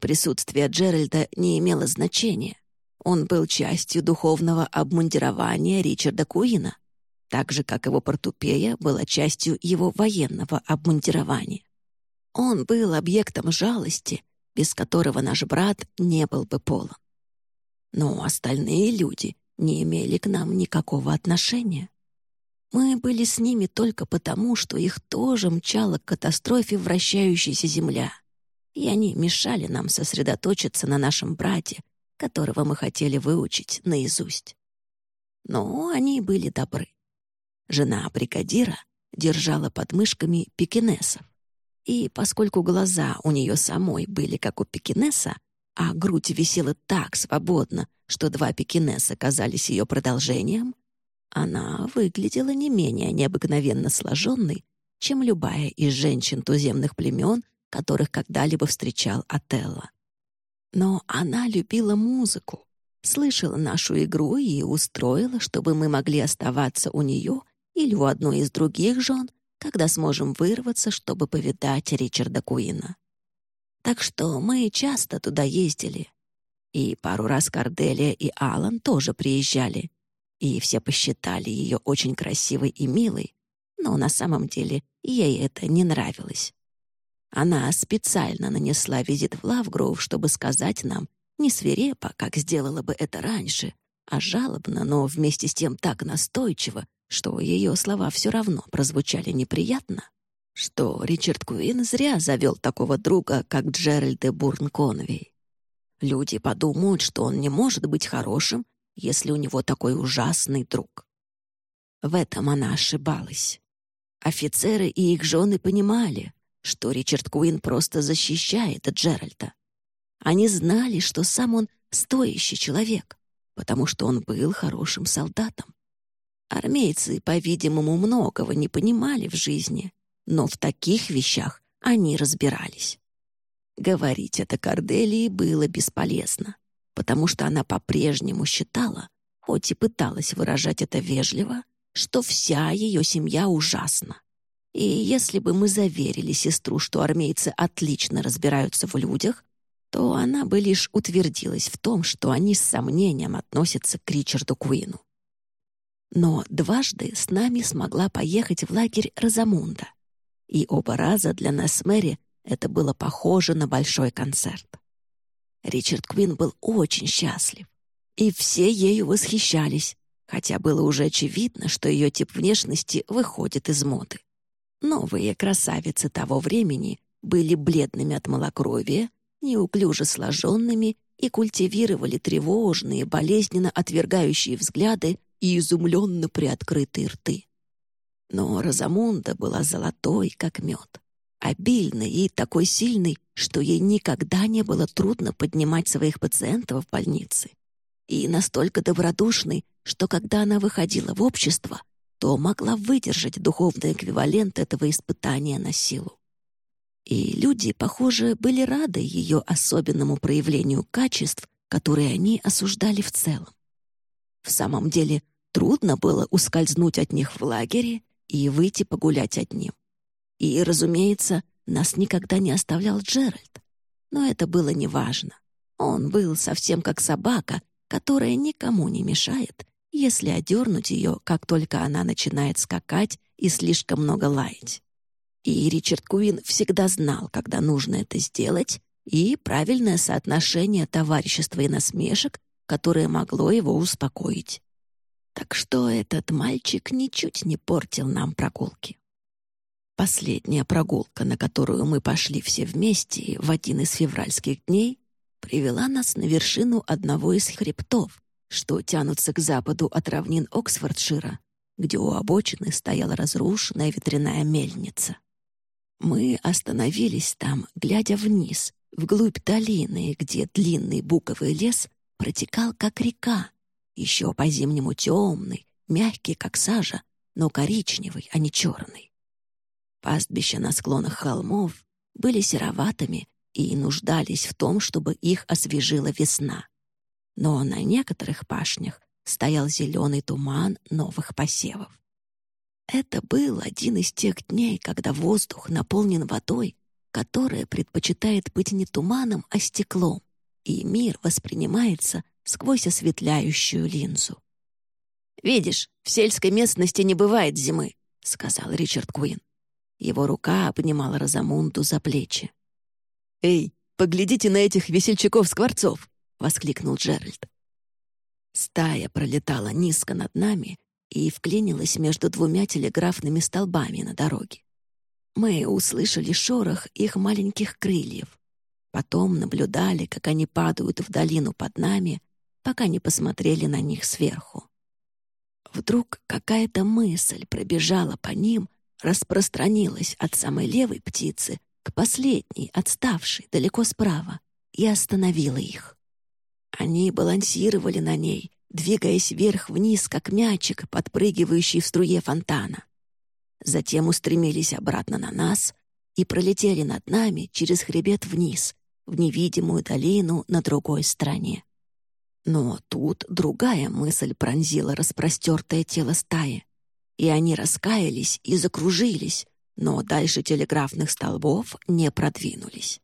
Присутствие Джеральда не имело значения. Он был частью духовного обмундирования Ричарда Куина, так же, как его портупея была частью его военного обмундирования. Он был объектом жалости, без которого наш брат не был бы полон. Но остальные люди не имели к нам никакого отношения. Мы были с ними только потому, что их тоже мчала к катастрофе вращающаяся земля, и они мешали нам сосредоточиться на нашем брате, которого мы хотели выучить наизусть. Но они были добры. Жена бригадира держала под мышками пекинесов, и поскольку глаза у нее самой были как у пекинеса, а грудь висела так свободно, что два пекинеса казались ее продолжением, она выглядела не менее необыкновенно сложенной, чем любая из женщин туземных племен, которых когда-либо встречал Отелло. Но она любила музыку, слышала нашу игру и устроила, чтобы мы могли оставаться у нее или у одной из других жен, когда сможем вырваться, чтобы повидать Ричарда Куина. Так что мы часто туда ездили. И пару раз Корделия и Алан тоже приезжали. И все посчитали ее очень красивой и милой, но на самом деле ей это не нравилось. Она специально нанесла визит в Лавгроув, чтобы сказать нам, не свирепо, как сделала бы это раньше, а жалобно, но вместе с тем так настойчиво, что ее слова все равно прозвучали неприятно, что Ричард Куин зря завел такого друга, как Джеральд де Бурн Конвей. Люди подумают, что он не может быть хорошим, если у него такой ужасный друг. В этом она ошибалась. Офицеры и их жены понимали, что Ричард Куин просто защищает Джеральда. Они знали, что сам он стоящий человек, потому что он был хорошим солдатом. Армейцы, по-видимому, многого не понимали в жизни, но в таких вещах они разбирались. Говорить это Корделии было бесполезно, потому что она по-прежнему считала, хоть и пыталась выражать это вежливо, что вся ее семья ужасна. И если бы мы заверили сестру, что армейцы отлично разбираются в людях, то она бы лишь утвердилась в том, что они с сомнением относятся к Ричарду Куину. Но дважды с нами смогла поехать в лагерь Розамунда, и оба раза для нас Мэри это было похоже на большой концерт. Ричард Квин был очень счастлив, и все ею восхищались, хотя было уже очевидно, что ее тип внешности выходит из моды. Новые красавицы того времени были бледными от малокровия, неуклюже сложенными и культивировали тревожные, болезненно отвергающие взгляды и изумленно приоткрытые рты. Но Розамунда была золотой, как мед, обильной и такой сильной, что ей никогда не было трудно поднимать своих пациентов в больнице. И настолько добродушной, что когда она выходила в общество, то могла выдержать духовный эквивалент этого испытания на силу. И люди, похоже, были рады ее особенному проявлению качеств, которые они осуждали в целом. В самом деле, трудно было ускользнуть от них в лагере и выйти погулять одним. И, разумеется, нас никогда не оставлял Джеральд. Но это было неважно. Он был совсем как собака, которая никому не мешает, если одернуть ее, как только она начинает скакать и слишком много лаять. И Ричард Куин всегда знал, когда нужно это сделать, и правильное соотношение товарищества и насмешек, которое могло его успокоить. Так что этот мальчик ничуть не портил нам прогулки. Последняя прогулка, на которую мы пошли все вместе в один из февральских дней, привела нас на вершину одного из хребтов, что тянутся к западу от равнин Оксфордшира, где у обочины стояла разрушенная ветряная мельница. Мы остановились там, глядя вниз, вглубь долины, где длинный буковый лес протекал, как река, еще по-зимнему темный, мягкий, как сажа, но коричневый, а не черный. Пастбища на склонах холмов были сероватыми и нуждались в том, чтобы их освежила весна. Но на некоторых пашнях стоял зеленый туман новых посевов. Это был один из тех дней, когда воздух наполнен водой, которая предпочитает быть не туманом, а стеклом, и мир воспринимается сквозь осветляющую линзу. «Видишь, в сельской местности не бывает зимы», — сказал Ричард Куин. Его рука обнимала Розамунду за плечи. «Эй, поглядите на этих весельчаков-скворцов!» — воскликнул Джеральд. Стая пролетала низко над нами и вклинилась между двумя телеграфными столбами на дороге. Мы услышали шорох их маленьких крыльев. Потом наблюдали, как они падают в долину под нами, пока не посмотрели на них сверху. Вдруг какая-то мысль пробежала по ним, распространилась от самой левой птицы к последней, отставшей далеко справа, и остановила их. Они балансировали на ней, двигаясь вверх-вниз, как мячик, подпрыгивающий в струе фонтана. Затем устремились обратно на нас и пролетели над нами через хребет вниз, в невидимую долину на другой стороне. Но тут другая мысль пронзила распростертое тело стаи, и они раскаялись и закружились, но дальше телеграфных столбов не продвинулись.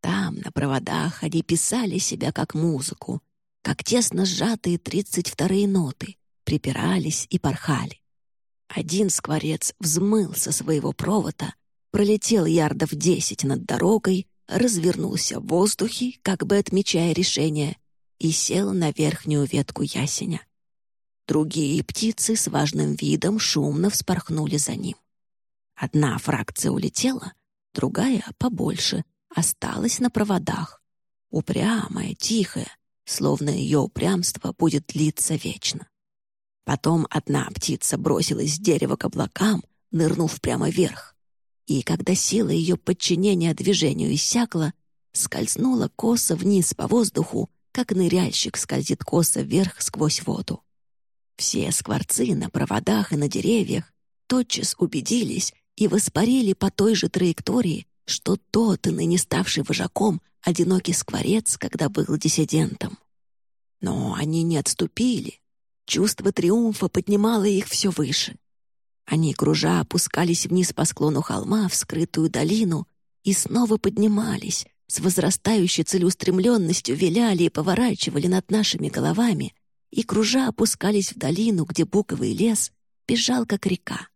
Там, на проводах, они писали себя как музыку, как тесно сжатые тридцать вторые ноты, припирались и порхали. Один скворец взмыл со своего провода, пролетел ярдов десять над дорогой, развернулся в воздухе, как бы отмечая решение, и сел на верхнюю ветку ясеня. Другие птицы с важным видом шумно вспорхнули за ним. Одна фракция улетела, другая, побольше, осталась на проводах. Упрямая, тихая, словно ее упрямство будет длиться вечно. Потом одна птица бросилась с дерева к облакам, нырнув прямо вверх. И когда сила ее подчинения движению иссякла, скользнула косо вниз по воздуху, как ныряльщик скользит косо вверх сквозь воду. Все скворцы на проводах и на деревьях тотчас убедились и воспарили по той же траектории, что тот, и ныне ставший вожаком, одинокий скворец, когда был диссидентом. Но они не отступили. Чувство триумфа поднимало их все выше. Они, кружа, опускались вниз по склону холма в скрытую долину и снова поднимались, с возрастающей целеустремленностью виляли и поворачивали над нашими головами, и, кружа, опускались в долину, где буковый лес бежал, как река.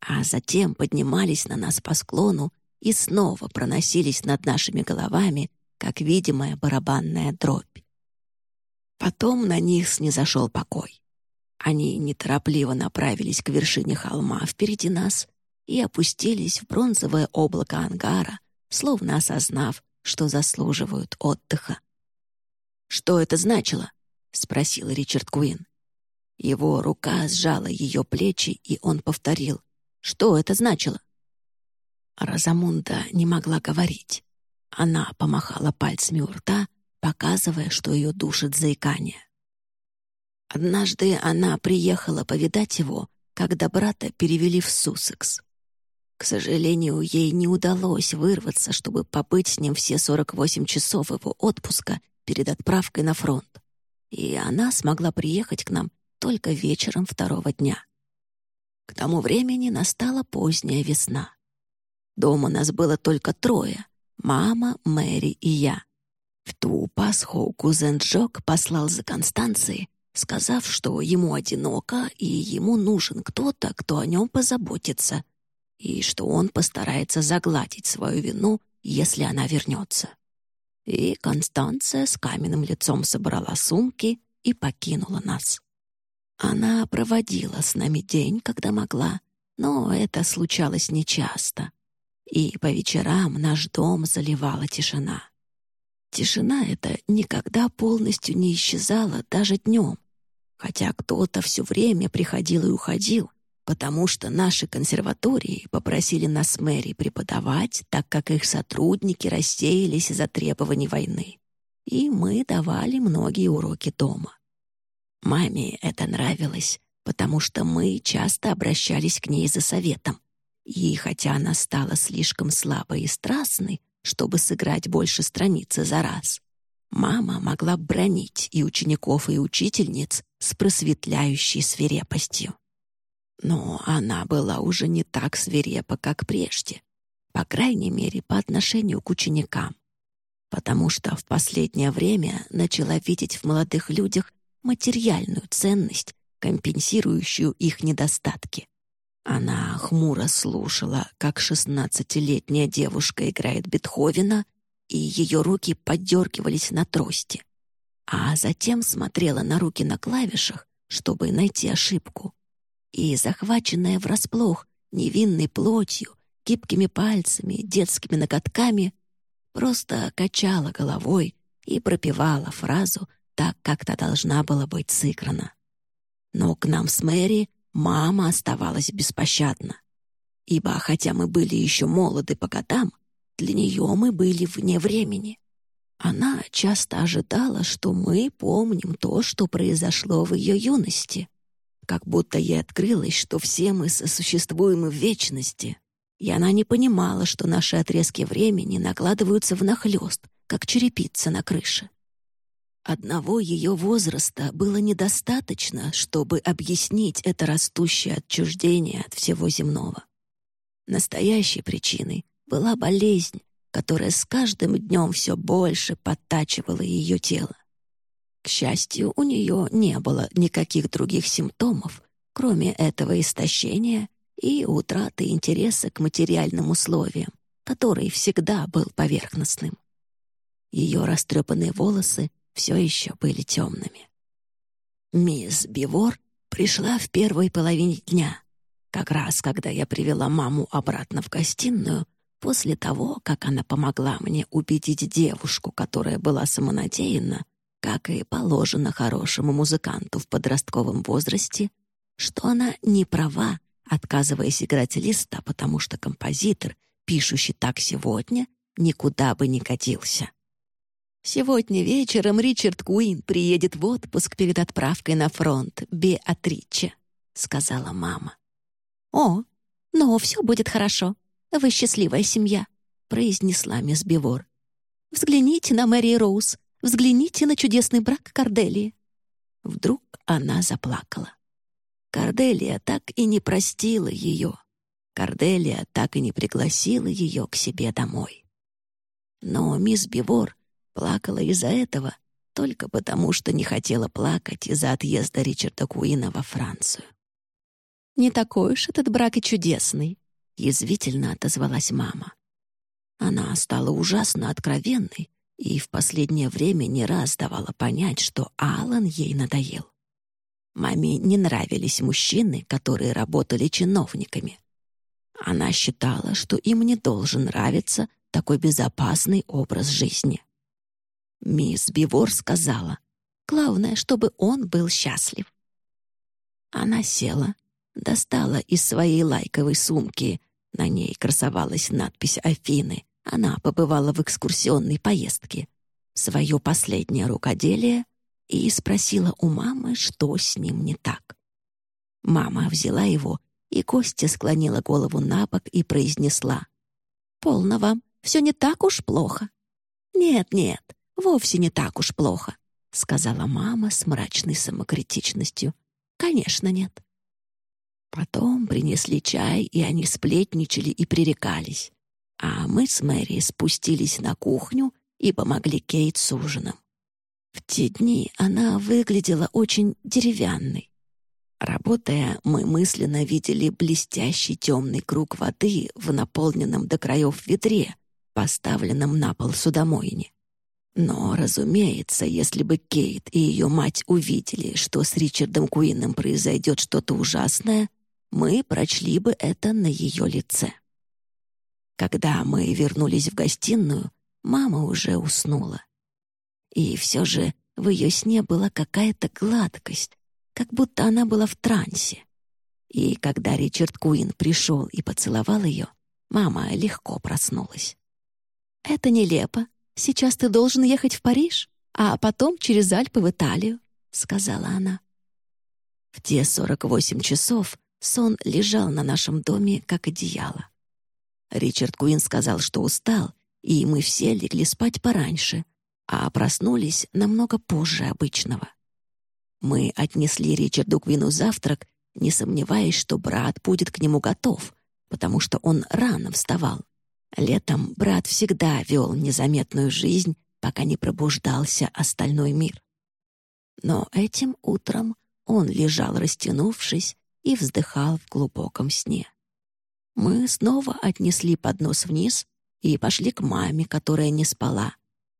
А затем поднимались на нас по склону и снова проносились над нашими головами, как видимая барабанная дробь. Потом на них снизошел покой. Они неторопливо направились к вершине холма впереди нас и опустились в бронзовое облако ангара, словно осознав, что заслуживают отдыха. «Что это значило?» — спросил Ричард Куин. Его рука сжала ее плечи, и он повторил. «Что это значило?» Розамунда не могла говорить. Она помахала пальцами у рта, показывая, что ее душит заикание. Однажды она приехала повидать его, когда брата перевели в Суссекс. К сожалению, ей не удалось вырваться, чтобы побыть с ним все 48 часов его отпуска перед отправкой на фронт. И она смогла приехать к нам только вечером второго дня. К тому времени настала поздняя весна. Дома нас было только трое — мама, Мэри и я. В ту Пасху кузен Джок послал за Констанцией, сказав, что ему одиноко и ему нужен кто-то, кто о нем позаботится, и что он постарается загладить свою вину, если она вернется. И Констанция с каменным лицом собрала сумки и покинула нас. Она проводила с нами день, когда могла, но это случалось нечасто. И по вечерам наш дом заливала тишина. Тишина эта никогда полностью не исчезала даже днем, хотя кто-то все время приходил и уходил, потому что наши консерватории попросили нас Мэри преподавать, так как их сотрудники рассеялись из-за требований войны. И мы давали многие уроки дома. Маме это нравилось, потому что мы часто обращались к ней за советом. И хотя она стала слишком слабой и страстной, чтобы сыграть больше страницы за раз, мама могла бронить и учеников, и учительниц с просветляющей свирепостью. Но она была уже не так свирепа, как прежде, по крайней мере, по отношению к ученикам, потому что в последнее время начала видеть в молодых людях материальную ценность, компенсирующую их недостатки. Она хмуро слушала, как шестнадцатилетняя девушка играет Бетховена, и ее руки поддергивались на трости. А затем смотрела на руки на клавишах, чтобы найти ошибку. И, захваченная врасплох невинной плотью, гибкими пальцами, детскими ноготками, просто качала головой и пропевала фразу так, как та должна была быть сыграна. Но к нам с Мэри мама оставалась беспощадна. Ибо, хотя мы были еще молоды по годам, для нее мы были вне времени. Она часто ожидала, что мы помним то, что произошло в ее юности. Как будто ей открылось, что все мы сосуществуем в вечности. И она не понимала, что наши отрезки времени накладываются внахлёст, как черепица на крыше. Одного ее возраста было недостаточно, чтобы объяснить это растущее отчуждение от всего земного. Настоящей причиной была болезнь, которая с каждым днем все больше подтачивала ее тело. К счастью, у нее не было никаких других симптомов, кроме этого истощения и утраты интереса к материальным условиям, который всегда был поверхностным. Ее растрепанные волосы все еще были темными. Мисс Бивор пришла в первой половине дня, как раз когда я привела маму обратно в гостиную после того, как она помогла мне убедить девушку, которая была самонадеянна, как и положено хорошему музыканту в подростковом возрасте, что она не права, отказываясь играть листа, потому что композитор, пишущий так сегодня, никуда бы не катился. Сегодня вечером Ричард Куин приедет в отпуск перед отправкой на фронт Беатриче, сказала мама. О, но все будет хорошо. Вы счастливая семья, произнесла мисс Бивор. Взгляните на Мэри Роуз, взгляните на чудесный брак Корделии. Вдруг она заплакала. Корделия так и не простила ее. Корделия так и не пригласила ее к себе домой. Но мисс Бивор Плакала из-за этого только потому, что не хотела плакать из-за отъезда Ричарда Куина во Францию. «Не такой уж этот брак и чудесный», — язвительно отозвалась мама. Она стала ужасно откровенной и в последнее время не раз давала понять, что Алан ей надоел. Маме не нравились мужчины, которые работали чиновниками. Она считала, что им не должен нравиться такой безопасный образ жизни. Мисс Бивор сказала, «Главное, чтобы он был счастлив». Она села, достала из своей лайковой сумки, на ней красовалась надпись Афины, она побывала в экскурсионной поездке, свое последнее рукоделие и спросила у мамы, что с ним не так. Мама взяла его, и Костя склонила голову на бок и произнесла, «Полно вам, все не так уж плохо». «Нет-нет, вовсе не так уж плохо», — сказала мама с мрачной самокритичностью. «Конечно, нет». Потом принесли чай, и они сплетничали и пререкались. А мы с Мэри спустились на кухню и помогли Кейт с ужином. В те дни она выглядела очень деревянной. Работая, мы мысленно видели блестящий темный круг воды в наполненном до краев ведре, поставленном на пол судомойни. Но, разумеется, если бы Кейт и ее мать увидели, что с Ричардом Куином произойдет что-то ужасное, мы прочли бы это на ее лице. Когда мы вернулись в гостиную, мама уже уснула. И все же в ее сне была какая-то гладкость, как будто она была в трансе. И когда Ричард Куин пришел и поцеловал ее, мама легко проснулась. «Это нелепо. Сейчас ты должен ехать в Париж, а потом через Альпы в Италию», — сказала она. В те сорок восемь часов сон лежал на нашем доме, как одеяло. Ричард Куин сказал, что устал, и мы все легли спать пораньше, а проснулись намного позже обычного. Мы отнесли Ричарду Куину завтрак, не сомневаясь, что брат будет к нему готов, потому что он рано вставал. Летом брат всегда вел незаметную жизнь, пока не пробуждался остальной мир. Но этим утром он лежал, растянувшись, и вздыхал в глубоком сне. Мы снова отнесли поднос вниз и пошли к маме, которая не спала,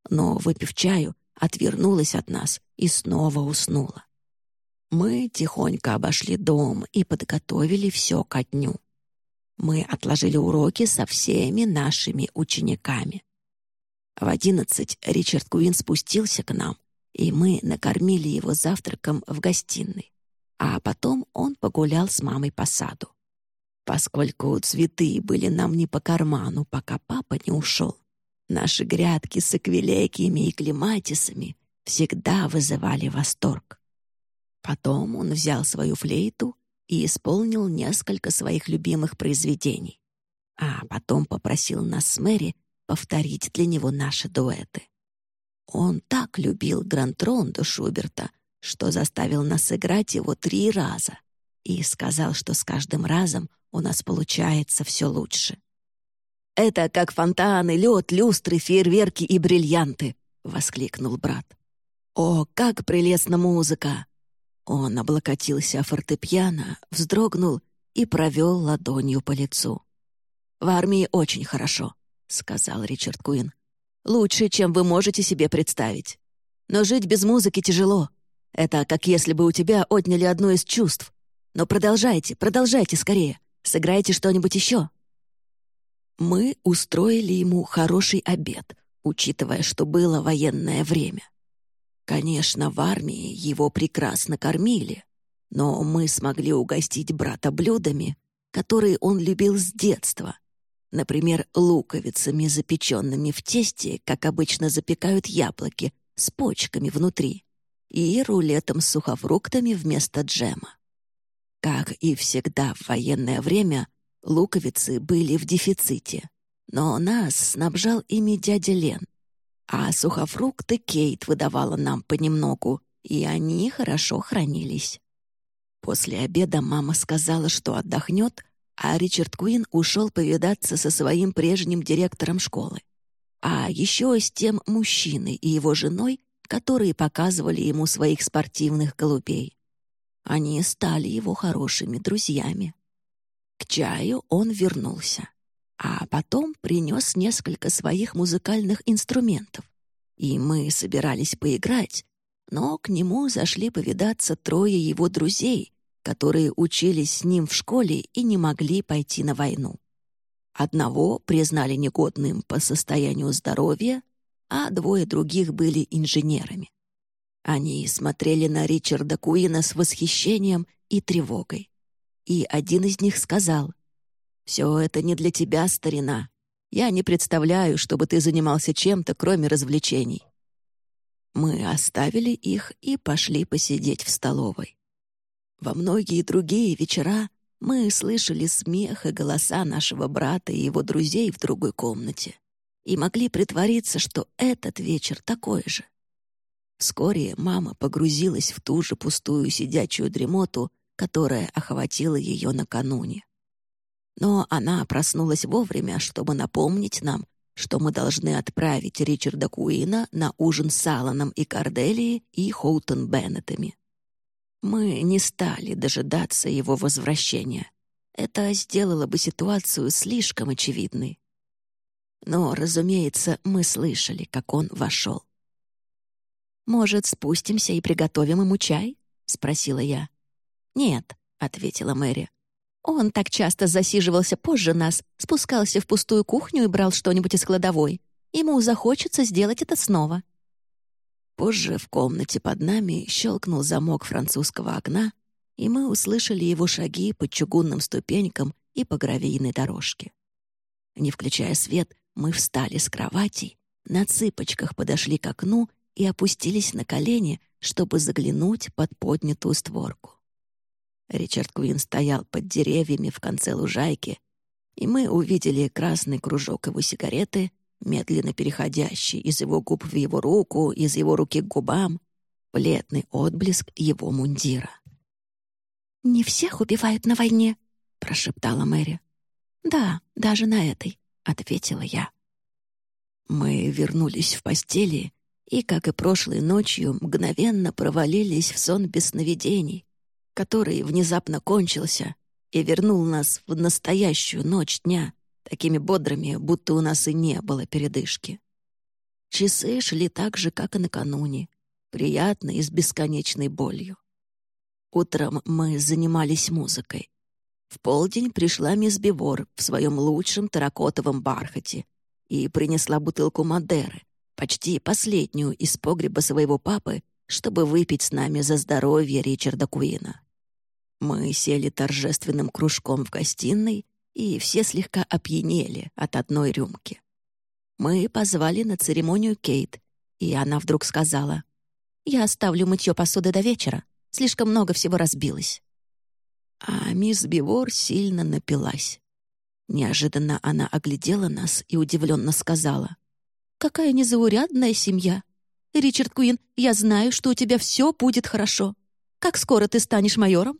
но, выпив чаю, отвернулась от нас и снова уснула. Мы тихонько обошли дом и подготовили все ко дню. Мы отложили уроки со всеми нашими учениками. В одиннадцать Ричард Куин спустился к нам, и мы накормили его завтраком в гостиной. А потом он погулял с мамой по саду. Поскольку цветы были нам не по карману, пока папа не ушел, наши грядки с аквилегиями и клематисами всегда вызывали восторг. Потом он взял свою флейту и исполнил несколько своих любимых произведений, а потом попросил нас с Мэри повторить для него наши дуэты. Он так любил Гранд-Рондо Шуберта, что заставил нас сыграть его три раза и сказал, что с каждым разом у нас получается все лучше. «Это как фонтаны, лед, люстры, фейерверки и бриллианты!» — воскликнул брат. «О, как прелестна музыка!» Он облокотился о фортепиано, вздрогнул и провел ладонью по лицу. «В армии очень хорошо», — сказал Ричард Куин. «Лучше, чем вы можете себе представить. Но жить без музыки тяжело. Это как если бы у тебя отняли одно из чувств. Но продолжайте, продолжайте скорее. Сыграйте что-нибудь еще». Мы устроили ему хороший обед, учитывая, что было военное время. Конечно, в армии его прекрасно кормили, но мы смогли угостить брата блюдами, которые он любил с детства. Например, луковицами, запеченными в тесте, как обычно запекают яблоки, с почками внутри, и рулетом с сухофруктами вместо джема. Как и всегда в военное время, луковицы были в дефиците, но нас снабжал ими дядя Лен. А сухофрукты Кейт выдавала нам понемногу, и они хорошо хранились. После обеда мама сказала, что отдохнет, а Ричард Куин ушел повидаться со своим прежним директором школы. А еще с тем мужчиной и его женой, которые показывали ему своих спортивных голубей. Они стали его хорошими друзьями. К чаю он вернулся, а потом принес несколько своих музыкальных инструментов. И мы собирались поиграть, но к нему зашли повидаться трое его друзей, которые учились с ним в школе и не могли пойти на войну. Одного признали негодным по состоянию здоровья, а двое других были инженерами. Они смотрели на Ричарда Куина с восхищением и тревогой. И один из них сказал, «Все это не для тебя, старина. Я не представляю, чтобы ты занимался чем-то, кроме развлечений». Мы оставили их и пошли посидеть в столовой. Во многие другие вечера мы слышали смех и голоса нашего брата и его друзей в другой комнате и могли притвориться, что этот вечер такой же. Вскоре мама погрузилась в ту же пустую сидячую дремоту, которая охватила ее накануне. Но она проснулась вовремя, чтобы напомнить нам, что мы должны отправить Ричарда Куина на ужин с Алланом и Корделией и Хоутон Беннетами. Мы не стали дожидаться его возвращения. Это сделало бы ситуацию слишком очевидной. Но, разумеется, мы слышали, как он вошел. «Может, спустимся и приготовим ему чай?» — спросила я. «Нет», — ответила Мэри. «Он так часто засиживался позже нас, спускался в пустую кухню и брал что-нибудь из кладовой. Ему захочется сделать это снова». Позже в комнате под нами щелкнул замок французского окна, и мы услышали его шаги по чугунным ступенькам и по гравийной дорожке. Не включая свет, мы встали с кроватей, на цыпочках подошли к окну и опустились на колени, чтобы заглянуть под поднятую створку. Ричард Куин стоял под деревьями в конце лужайки, и мы увидели красный кружок его сигареты, медленно переходящий из его губ в его руку, из его руки к губам, бледный отблеск его мундира. «Не всех убивают на войне», — прошептала Мэри. «Да, даже на этой», — ответила я. Мы вернулись в постели и, как и прошлой ночью, мгновенно провалились в сон без сновидений, который внезапно кончился и вернул нас в настоящую ночь дня, такими бодрыми, будто у нас и не было передышки. Часы шли так же, как и накануне, приятно и с бесконечной болью. Утром мы занимались музыкой. В полдень пришла мисс Бивор в своем лучшем таракотовом бархате и принесла бутылку Мадеры, почти последнюю из погреба своего папы, чтобы выпить с нами за здоровье Ричарда Куина. Мы сели торжественным кружком в гостиной, и все слегка опьянели от одной рюмки. Мы позвали на церемонию Кейт, и она вдруг сказала, «Я оставлю мытье посуды до вечера. Слишком много всего разбилось». А мисс Бивор сильно напилась. Неожиданно она оглядела нас и удивленно сказала. «Какая незаурядная семья! Ричард Куин, я знаю, что у тебя все будет хорошо. Как скоро ты станешь майором?»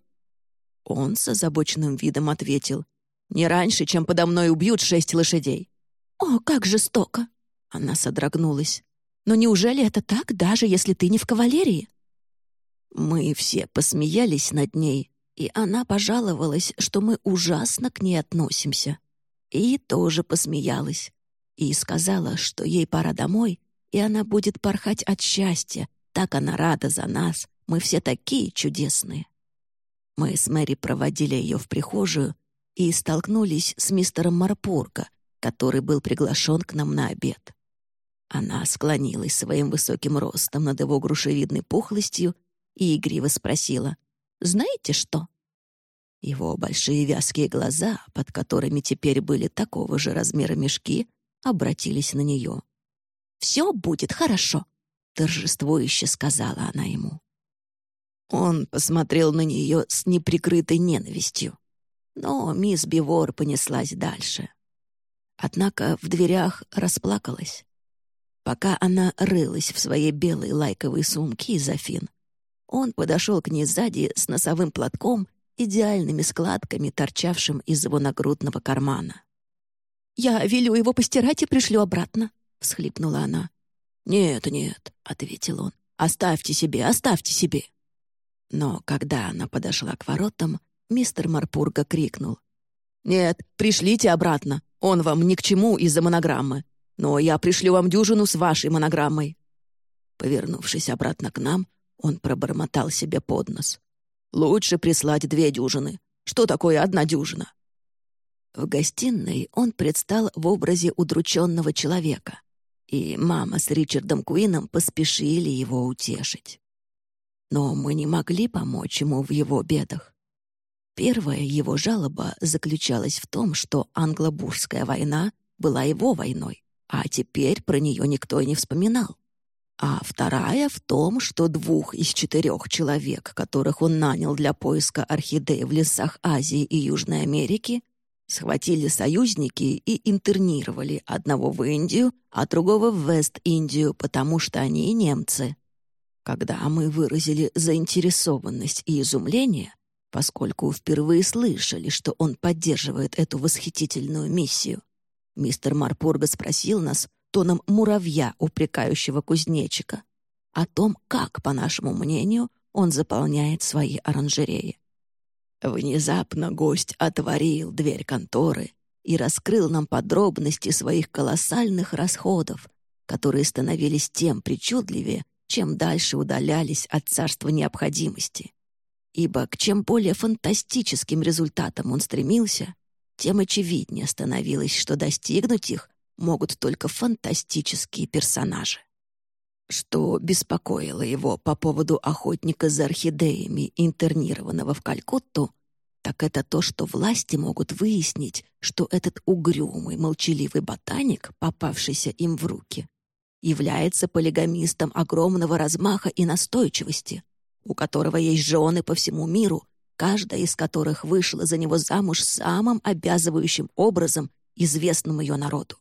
Он с озабоченным видом ответил. «Не раньше, чем подо мной убьют шесть лошадей». «О, как жестоко!» Она содрогнулась. «Но неужели это так, даже если ты не в кавалерии?» Мы все посмеялись над ней, и она пожаловалась, что мы ужасно к ней относимся. И тоже посмеялась. И сказала, что ей пора домой, и она будет порхать от счастья. Так она рада за нас. Мы все такие чудесные. Мы с Мэри проводили ее в прихожую и столкнулись с мистером Марпурго, который был приглашен к нам на обед. Она склонилась своим высоким ростом над его грушевидной пухлостью и игриво спросила «Знаете что?» Его большие вязкие глаза, под которыми теперь были такого же размера мешки, обратились на нее. «Все будет хорошо», — торжествующе сказала она ему. Он посмотрел на нее с неприкрытой ненавистью. Но мисс Бивор понеслась дальше. Однако в дверях расплакалась. Пока она рылась в своей белой лайковой сумке из Афин, он подошел к ней сзади с носовым платком, идеальными складками, торчавшим из его нагрудного кармана. «Я велю его постирать и пришлю обратно», — всхлипнула она. «Нет, нет», — ответил он. «Оставьте себе, оставьте себе». Но когда она подошла к воротам, мистер Марпурга крикнул. «Нет, пришлите обратно. Он вам ни к чему из-за монограммы. Но я пришлю вам дюжину с вашей монограммой». Повернувшись обратно к нам, он пробормотал себе под нос. «Лучше прислать две дюжины. Что такое одна дюжина?» В гостиной он предстал в образе удрученного человека, и мама с Ричардом Куином поспешили его утешить. Но мы не могли помочь ему в его бедах. Первая его жалоба заключалась в том, что англо-бурская война была его войной, а теперь про нее никто и не вспоминал а вторая в том, что двух из четырех человек, которых он нанял для поиска орхидей в лесах Азии и Южной Америки, схватили союзники и интернировали одного в Индию, а другого в Вест-Индию, потому что они немцы. Когда мы выразили заинтересованность и изумление, поскольку впервые слышали, что он поддерживает эту восхитительную миссию, Мистер Марпурга спросил нас, тоном муравья, упрекающего кузнечика, о том, как, по нашему мнению, он заполняет свои оранжереи. Внезапно гость отворил дверь конторы и раскрыл нам подробности своих колоссальных расходов, которые становились тем причудливее, чем дальше удалялись от царства необходимости. Ибо к чем более фантастическим результатам он стремился, тем очевиднее становилось, что достигнуть их могут только фантастические персонажи. Что беспокоило его по поводу охотника за орхидеями, интернированного в Калькутту, так это то, что власти могут выяснить, что этот угрюмый, молчаливый ботаник, попавшийся им в руки, является полигамистом огромного размаха и настойчивости, у которого есть жены по всему миру, каждая из которых вышла за него замуж самым обязывающим образом, известным ее народу.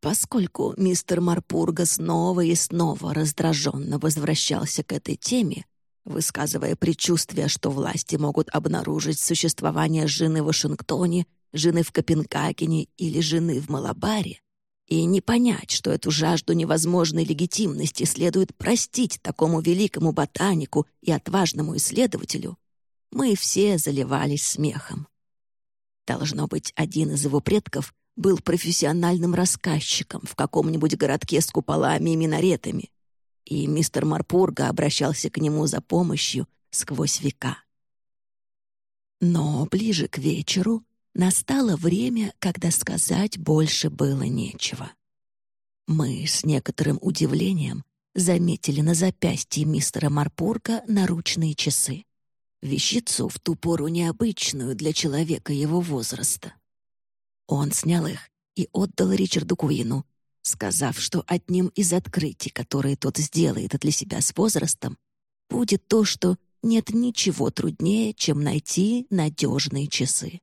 Поскольку мистер Марпурга снова и снова раздраженно возвращался к этой теме, высказывая предчувствие, что власти могут обнаружить существование жены в Вашингтоне, жены в Копенгагене или жены в Малабаре, и не понять, что эту жажду невозможной легитимности следует простить такому великому ботанику и отважному исследователю, мы все заливались смехом. Должно быть, один из его предков был профессиональным рассказчиком в каком-нибудь городке с куполами и минаретами, и мистер Марпурга обращался к нему за помощью сквозь века. Но ближе к вечеру настало время, когда сказать больше было нечего. Мы с некоторым удивлением заметили на запястье мистера Марпурга наручные часы. Вещицу в ту пору необычную для человека его возраста. Он снял их и отдал Ричарду Куину, сказав, что одним из открытий, которые тот сделает для себя с возрастом, будет то, что нет ничего труднее, чем найти надежные часы.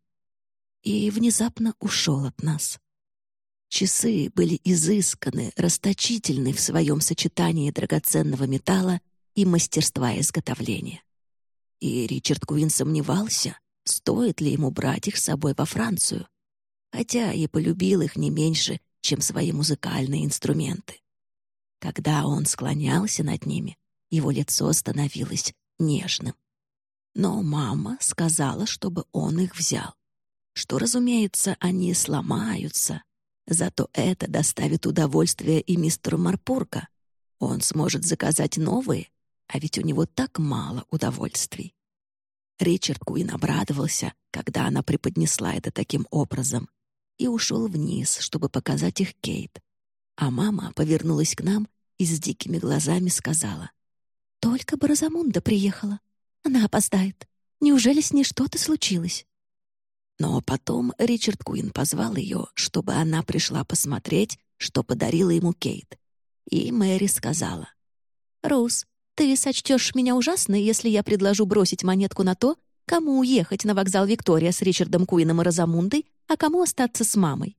И внезапно ушел от нас. Часы были изысканы, расточительны в своем сочетании драгоценного металла и мастерства изготовления. И Ричард Куин сомневался, стоит ли ему брать их с собой во Францию, хотя и полюбил их не меньше, чем свои музыкальные инструменты. Когда он склонялся над ними, его лицо становилось нежным. Но мама сказала, чтобы он их взял, что, разумеется, они сломаются. Зато это доставит удовольствие и мистеру Марпурка. Он сможет заказать новые, а ведь у него так мало удовольствий. Ричард Куин обрадовался, когда она преподнесла это таким образом, и ушел вниз, чтобы показать их Кейт. А мама повернулась к нам и с дикими глазами сказала. «Только бы Розамунда приехала. Она опоздает. Неужели с ней что-то случилось?» Но потом Ричард Куин позвал ее, чтобы она пришла посмотреть, что подарила ему Кейт. И Мэри сказала. «Рус, ты сочтешь меня ужасной, если я предложу бросить монетку на то, кому уехать на вокзал Виктория с Ричардом Куином и Розамундой, а кому остаться с мамой.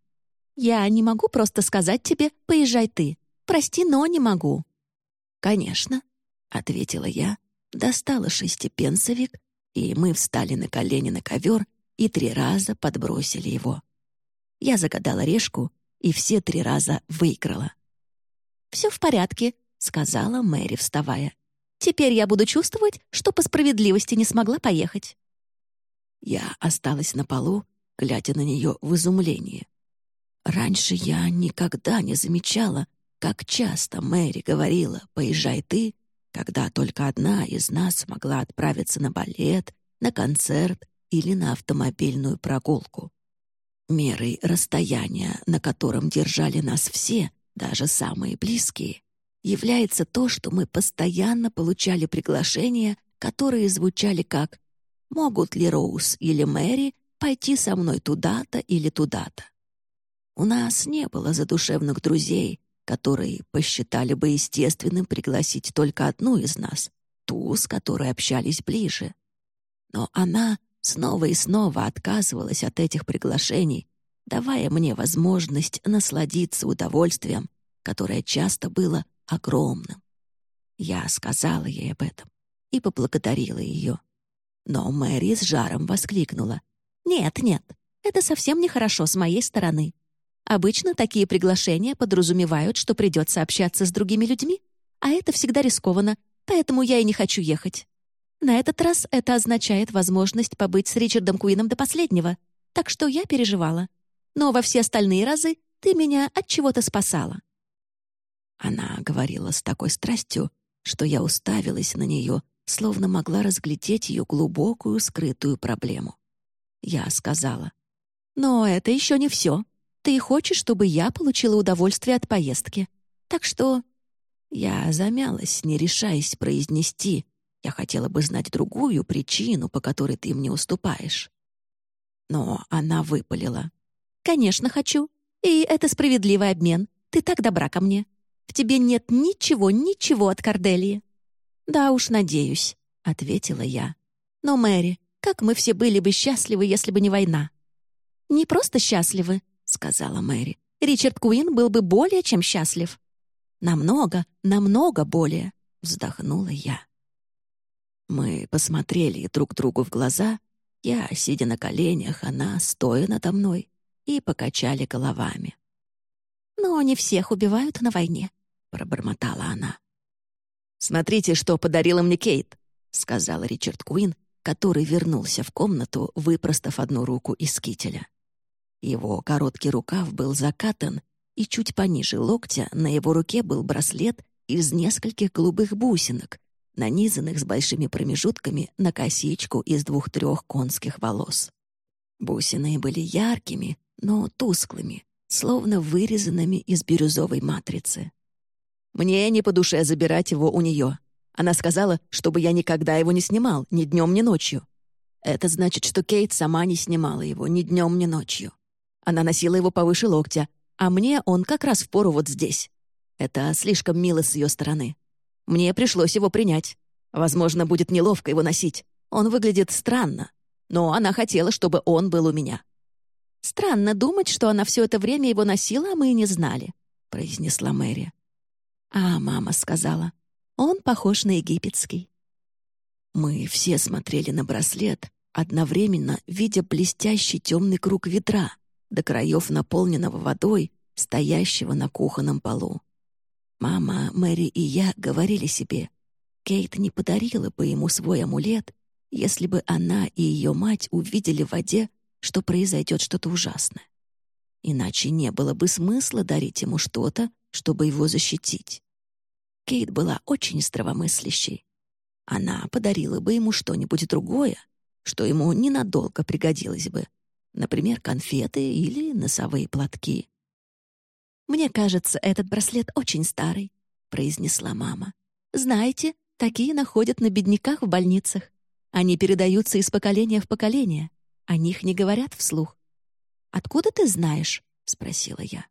Я не могу просто сказать тебе «поезжай ты». Прости, но не могу». «Конечно», — ответила я, достала шестипенсовик, и мы встали на колени на ковер и три раза подбросили его. Я загадала решку и все три раза выиграла. «Все в порядке», — сказала Мэри, вставая. «Теперь я буду чувствовать, что по справедливости не смогла поехать». Я осталась на полу глядя на нее в изумлении. Раньше я никогда не замечала, как часто Мэри говорила «поезжай ты», когда только одна из нас могла отправиться на балет, на концерт или на автомобильную прогулку. Мерой расстояния, на котором держали нас все, даже самые близкие, является то, что мы постоянно получали приглашения, которые звучали как «Могут ли Роуз или Мэри пойти со мной туда-то или туда-то. У нас не было задушевных друзей, которые посчитали бы естественным пригласить только одну из нас, ту, с которой общались ближе. Но она снова и снова отказывалась от этих приглашений, давая мне возможность насладиться удовольствием, которое часто было огромным. Я сказала ей об этом и поблагодарила ее. Но Мэри с жаром воскликнула. «Нет, нет, это совсем нехорошо с моей стороны. Обычно такие приглашения подразумевают, что придется общаться с другими людьми, а это всегда рискованно, поэтому я и не хочу ехать. На этот раз это означает возможность побыть с Ричардом Куином до последнего, так что я переживала. Но во все остальные разы ты меня от чего-то спасала. Она говорила с такой страстью, что я уставилась на нее, словно могла разглядеть ее глубокую скрытую проблему. Я сказала, «Но это еще не все. Ты хочешь, чтобы я получила удовольствие от поездки. Так что...» Я замялась, не решаясь произнести. Я хотела бы знать другую причину, по которой ты мне уступаешь. Но она выпалила. «Конечно, хочу. И это справедливый обмен. Ты так добра ко мне. В тебе нет ничего, ничего от Корделии». «Да уж, надеюсь», — ответила я. «Но, Мэри, как мы все были бы счастливы, если бы не война?» «Не просто счастливы», — сказала Мэри. «Ричард Куин был бы более чем счастлив». «Намного, намного более», — вздохнула я. Мы посмотрели друг другу в глаза, я, сидя на коленях, она, стоя надо мной, и покачали головами. «Но не всех убивают на войне», — пробормотала она. «Смотрите, что подарила мне Кейт», — сказал Ричард Куин, который вернулся в комнату, выпростав одну руку из кителя. Его короткий рукав был закатан, и чуть пониже локтя на его руке был браслет из нескольких голубых бусинок, нанизанных с большими промежутками на косичку из двух-трех конских волос. Бусины были яркими, но тусклыми, словно вырезанными из бирюзовой матрицы. Мне не по душе забирать его у нее. Она сказала, чтобы я никогда его не снимал, ни днем, ни ночью. Это значит, что Кейт сама не снимала его ни днем, ни ночью. Она носила его повыше локтя, а мне он как раз в пору вот здесь. Это слишком мило с ее стороны. Мне пришлось его принять. Возможно, будет неловко его носить. Он выглядит странно. Но она хотела, чтобы он был у меня. «Странно думать, что она все это время его носила, а мы и не знали», — произнесла Мэри. А мама сказала, «Он похож на египетский». Мы все смотрели на браслет, одновременно видя блестящий темный круг ведра, до краев наполненного водой, стоящего на кухонном полу. Мама, Мэри и я говорили себе, Кейт не подарила бы ему свой амулет, если бы она и ее мать увидели в воде, что произойдет что-то ужасное. Иначе не было бы смысла дарить ему что-то, чтобы его защитить. Кейт была очень здравомыслящей. Она подарила бы ему что-нибудь другое, что ему ненадолго пригодилось бы, например, конфеты или носовые платки. «Мне кажется, этот браслет очень старый», — произнесла мама. «Знаете, такие находят на бедняках в больницах. Они передаются из поколения в поколение. О них не говорят вслух. «Откуда ты знаешь?» — спросила я.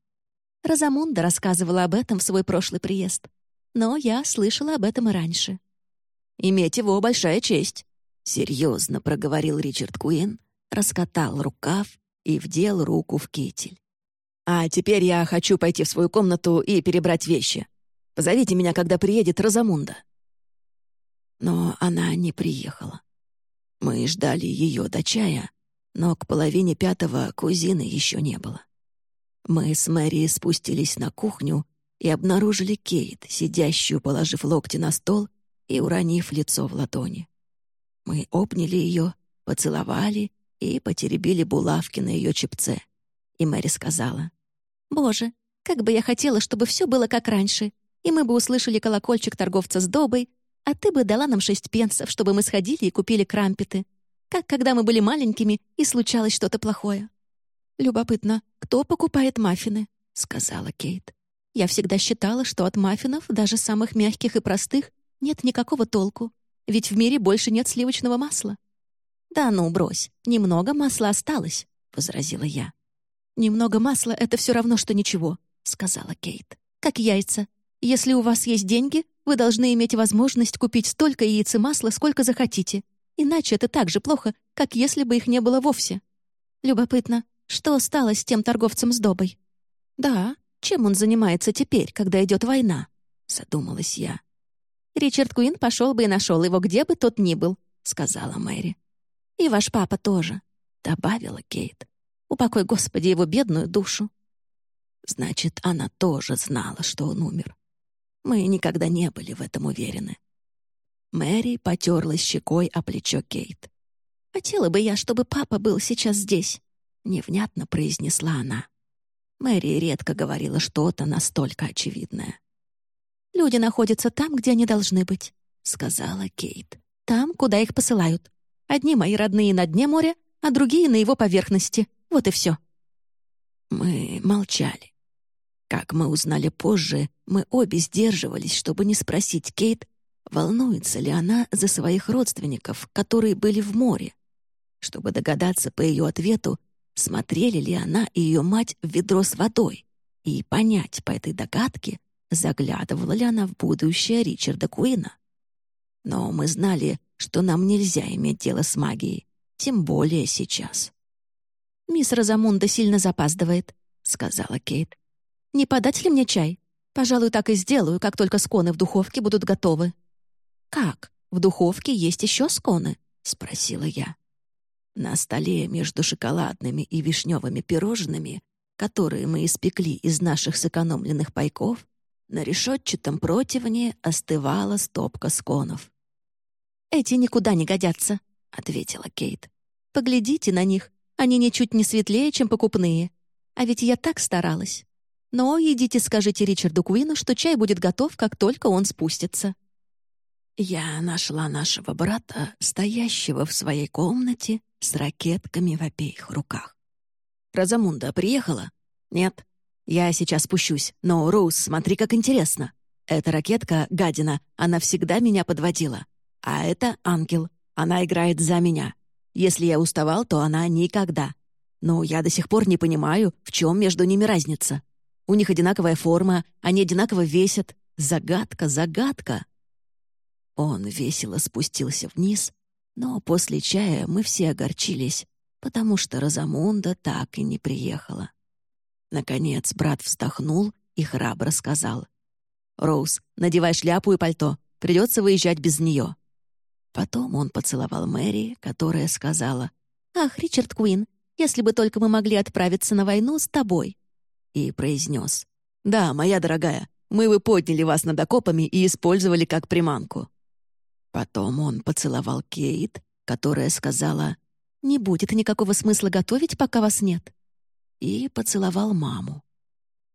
Розамунда рассказывала об этом в свой прошлый приезд. Но я слышала об этом и раньше. «Иметь его — большая честь», — серьезно проговорил Ричард Куин, раскатал рукав и вдел руку в китель. «А теперь я хочу пойти в свою комнату и перебрать вещи. Позовите меня, когда приедет Розамунда». Но она не приехала. Мы ждали ее до чая, но к половине пятого кузины еще не было. Мы с Мэри спустились на кухню и обнаружили Кейт, сидящую, положив локти на стол и уронив лицо в ладони. Мы обняли ее, поцеловали и потеребили булавки на ее чепце. И Мэри сказала, «Боже, как бы я хотела, чтобы все было как раньше, и мы бы услышали колокольчик торговца с добой, а ты бы дала нам шесть пенсов, чтобы мы сходили и купили крампеты как когда мы были маленькими и случалось что-то плохое. «Любопытно, кто покупает маффины?» — сказала Кейт. «Я всегда считала, что от маффинов, даже самых мягких и простых, нет никакого толку, ведь в мире больше нет сливочного масла». «Да ну, брось, немного масла осталось», — возразила я. «Немного масла — это все равно, что ничего», — сказала Кейт. «Как яйца. Если у вас есть деньги, вы должны иметь возможность купить столько яиц и масла, сколько захотите, Иначе это так же плохо, как если бы их не было вовсе. Любопытно, что стало с тем торговцем с добой? Да, чем он занимается теперь, когда идет война? Задумалась я. Ричард Куин пошел бы и нашел его, где бы тот ни был, сказала Мэри. И ваш папа тоже, добавила Кейт. Упокой, Господи, его бедную душу. Значит, она тоже знала, что он умер. Мы никогда не были в этом уверены. Мэри потерлась щекой о плечо Кейт. «Хотела бы я, чтобы папа был сейчас здесь», — невнятно произнесла она. Мэри редко говорила что-то настолько очевидное. «Люди находятся там, где они должны быть», — сказала Кейт. «Там, куда их посылают. Одни мои родные на дне моря, а другие на его поверхности. Вот и все». Мы молчали. Как мы узнали позже, мы обе сдерживались, чтобы не спросить Кейт, волнуется ли она за своих родственников, которые были в море. Чтобы догадаться по ее ответу, смотрели ли она и ее мать в ведро с водой, и понять по этой догадке, заглядывала ли она в будущее Ричарда Куина. Но мы знали, что нам нельзя иметь дело с магией, тем более сейчас. «Мисс Розамунда сильно запаздывает», — сказала Кейт. «Не подать ли мне чай? Пожалуй, так и сделаю, как только сконы в духовке будут готовы». «Как? В духовке есть еще сконы?» — спросила я. На столе между шоколадными и вишневыми пирожными, которые мы испекли из наших сэкономленных пайков, на решетчатом противне остывала стопка сконов. «Эти никуда не годятся», — ответила Кейт. «Поглядите на них, они ничуть не светлее, чем покупные. А ведь я так старалась. Но идите скажите Ричарду Куину, что чай будет готов, как только он спустится». Я нашла нашего брата, стоящего в своей комнате с ракетками в обеих руках. «Розамунда приехала?» «Нет. Я сейчас спущусь. Но, Роуз, смотри, как интересно. Эта ракетка — гадина, она всегда меня подводила. А это ангел. Она играет за меня. Если я уставал, то она никогда. Но я до сих пор не понимаю, в чем между ними разница. У них одинаковая форма, они одинаково весят. Загадка, загадка. Он весело спустился вниз, но после чая мы все огорчились, потому что Розамунда так и не приехала. Наконец брат вздохнул и храбро сказал. «Роуз, надевай шляпу и пальто. Придется выезжать без нее». Потом он поцеловал Мэри, которая сказала. «Ах, Ричард Куин, если бы только мы могли отправиться на войну с тобой». И произнес. «Да, моя дорогая, мы бы подняли вас над окопами и использовали как приманку». Потом он поцеловал Кейт, которая сказала «Не будет никакого смысла готовить, пока вас нет». И поцеловал маму.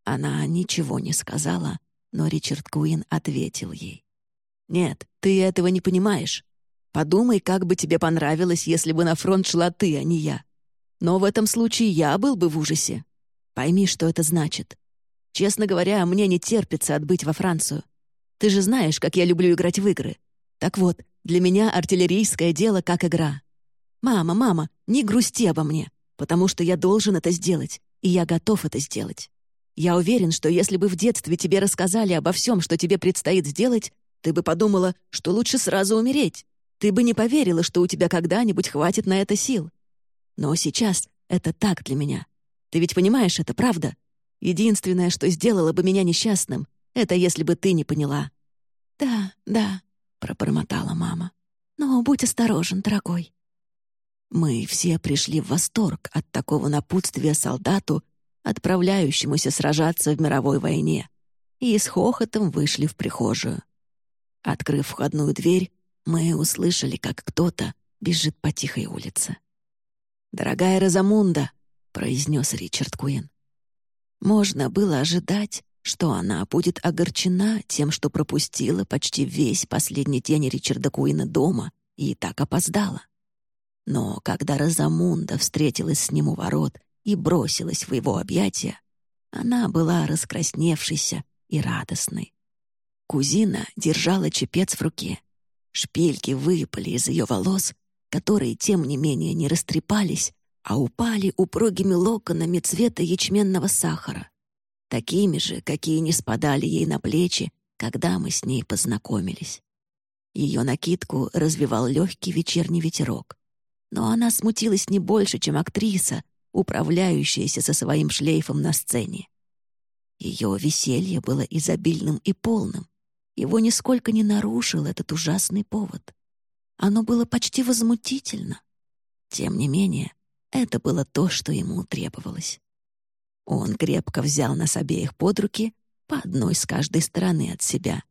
Она ничего не сказала, но Ричард Куин ответил ей. «Нет, ты этого не понимаешь. Подумай, как бы тебе понравилось, если бы на фронт шла ты, а не я. Но в этом случае я был бы в ужасе. Пойми, что это значит. Честно говоря, мне не терпится отбыть во Францию. Ты же знаешь, как я люблю играть в игры. Так вот, для меня артиллерийское дело как игра. Мама, мама, не грусти обо мне, потому что я должен это сделать, и я готов это сделать. Я уверен, что если бы в детстве тебе рассказали обо всем, что тебе предстоит сделать, ты бы подумала, что лучше сразу умереть. Ты бы не поверила, что у тебя когда-нибудь хватит на это сил. Но сейчас это так для меня. Ты ведь понимаешь это, правда? Единственное, что сделало бы меня несчастным, это если бы ты не поняла. Да, да, пробормотала мама. «Но будь осторожен, дорогой». Мы все пришли в восторг от такого напутствия солдату, отправляющемуся сражаться в мировой войне, и с хохотом вышли в прихожую. Открыв входную дверь, мы услышали, как кто-то бежит по тихой улице. «Дорогая Розамунда», — произнес Ричард Куин. Можно было ожидать, что она будет огорчена тем, что пропустила почти весь последний день Ричарда Куина дома и так опоздала. Но когда Розамунда встретилась с ним у ворот и бросилась в его объятия, она была раскрасневшейся и радостной. Кузина держала чепец в руке. Шпильки выпали из ее волос, которые, тем не менее, не растрепались, а упали упругими локонами цвета ячменного сахара такими же, какие не спадали ей на плечи, когда мы с ней познакомились. Ее накидку развивал легкий вечерний ветерок. Но она смутилась не больше, чем актриса, управляющаяся со своим шлейфом на сцене. Ее веселье было изобильным и полным. Его нисколько не нарушил этот ужасный повод. Оно было почти возмутительно. Тем не менее, это было то, что ему требовалось. Он крепко взял нас обеих под руки, по одной с каждой стороны от себя.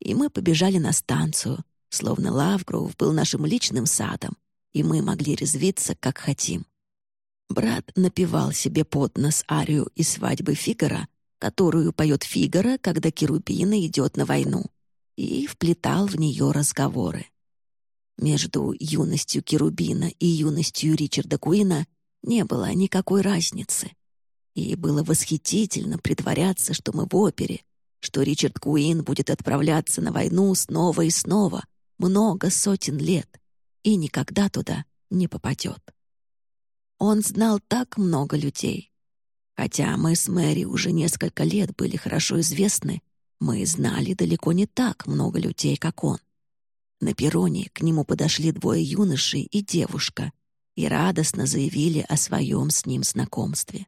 И мы побежали на станцию, словно Лавгроув был нашим личным садом, и мы могли резвиться, как хотим. Брат напевал себе под нос арию из свадьбы Фигара, которую поет Фигара, когда Керубина идет на войну, и вплетал в нее разговоры. Между юностью Керубина и юностью Ричарда Куина не было никакой разницы. И было восхитительно притворяться, что мы в опере, что Ричард Куин будет отправляться на войну снова и снова, много сотен лет, и никогда туда не попадет. Он знал так много людей. Хотя мы с Мэри уже несколько лет были хорошо известны, мы знали далеко не так много людей, как он. На перроне к нему подошли двое юношей и девушка и радостно заявили о своем с ним знакомстве.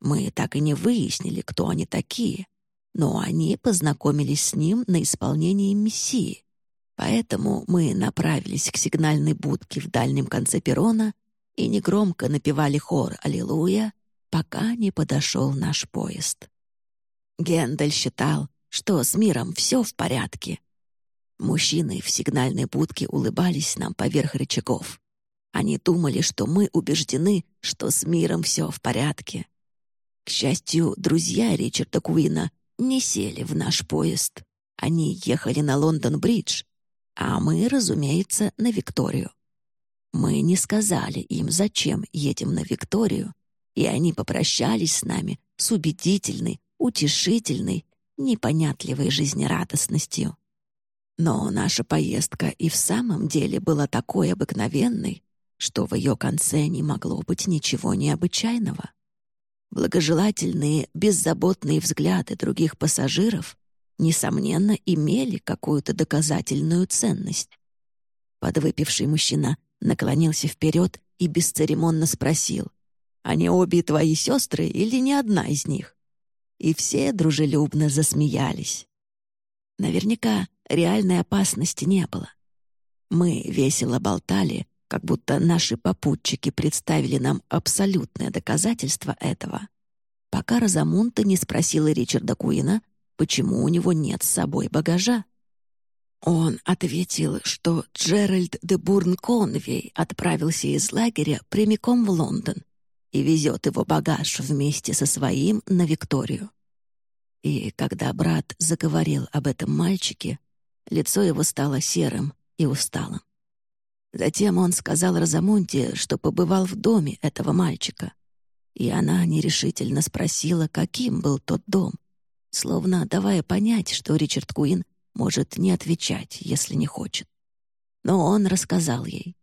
Мы так и не выяснили, кто они такие, но они познакомились с ним на исполнении миссии. Поэтому мы направились к сигнальной будке в дальнем конце перрона и негромко напевали хор «Аллилуйя», пока не подошел наш поезд. Гендель считал, что с миром все в порядке. Мужчины в сигнальной будке улыбались нам поверх рычагов. Они думали, что мы убеждены, что с миром все в порядке. К счастью, друзья Ричарда Куина не сели в наш поезд. Они ехали на Лондон-Бридж, а мы, разумеется, на Викторию. Мы не сказали им, зачем едем на Викторию, и они попрощались с нами с убедительной, утешительной, непонятливой жизнерадостностью. Но наша поездка и в самом деле была такой обыкновенной, что в ее конце не могло быть ничего необычайного. Благожелательные, беззаботные взгляды других пассажиров, несомненно, имели какую-то доказательную ценность. Подвыпивший мужчина наклонился вперед и бесцеремонно спросил, «Они обе твои сестры или не одна из них?» И все дружелюбно засмеялись. Наверняка реальной опасности не было. Мы весело болтали, как будто наши попутчики представили нам абсолютное доказательство этого, пока Розамунта не спросила Ричарда Куина, почему у него нет с собой багажа. Он ответил, что Джеральд де Бурн-Конвей отправился из лагеря прямиком в Лондон и везет его багаж вместе со своим на Викторию. И когда брат заговорил об этом мальчике, лицо его стало серым и усталым. Затем он сказал Розамунте, что побывал в доме этого мальчика, и она нерешительно спросила, каким был тот дом, словно давая понять, что Ричард Куин может не отвечать, если не хочет. Но он рассказал ей.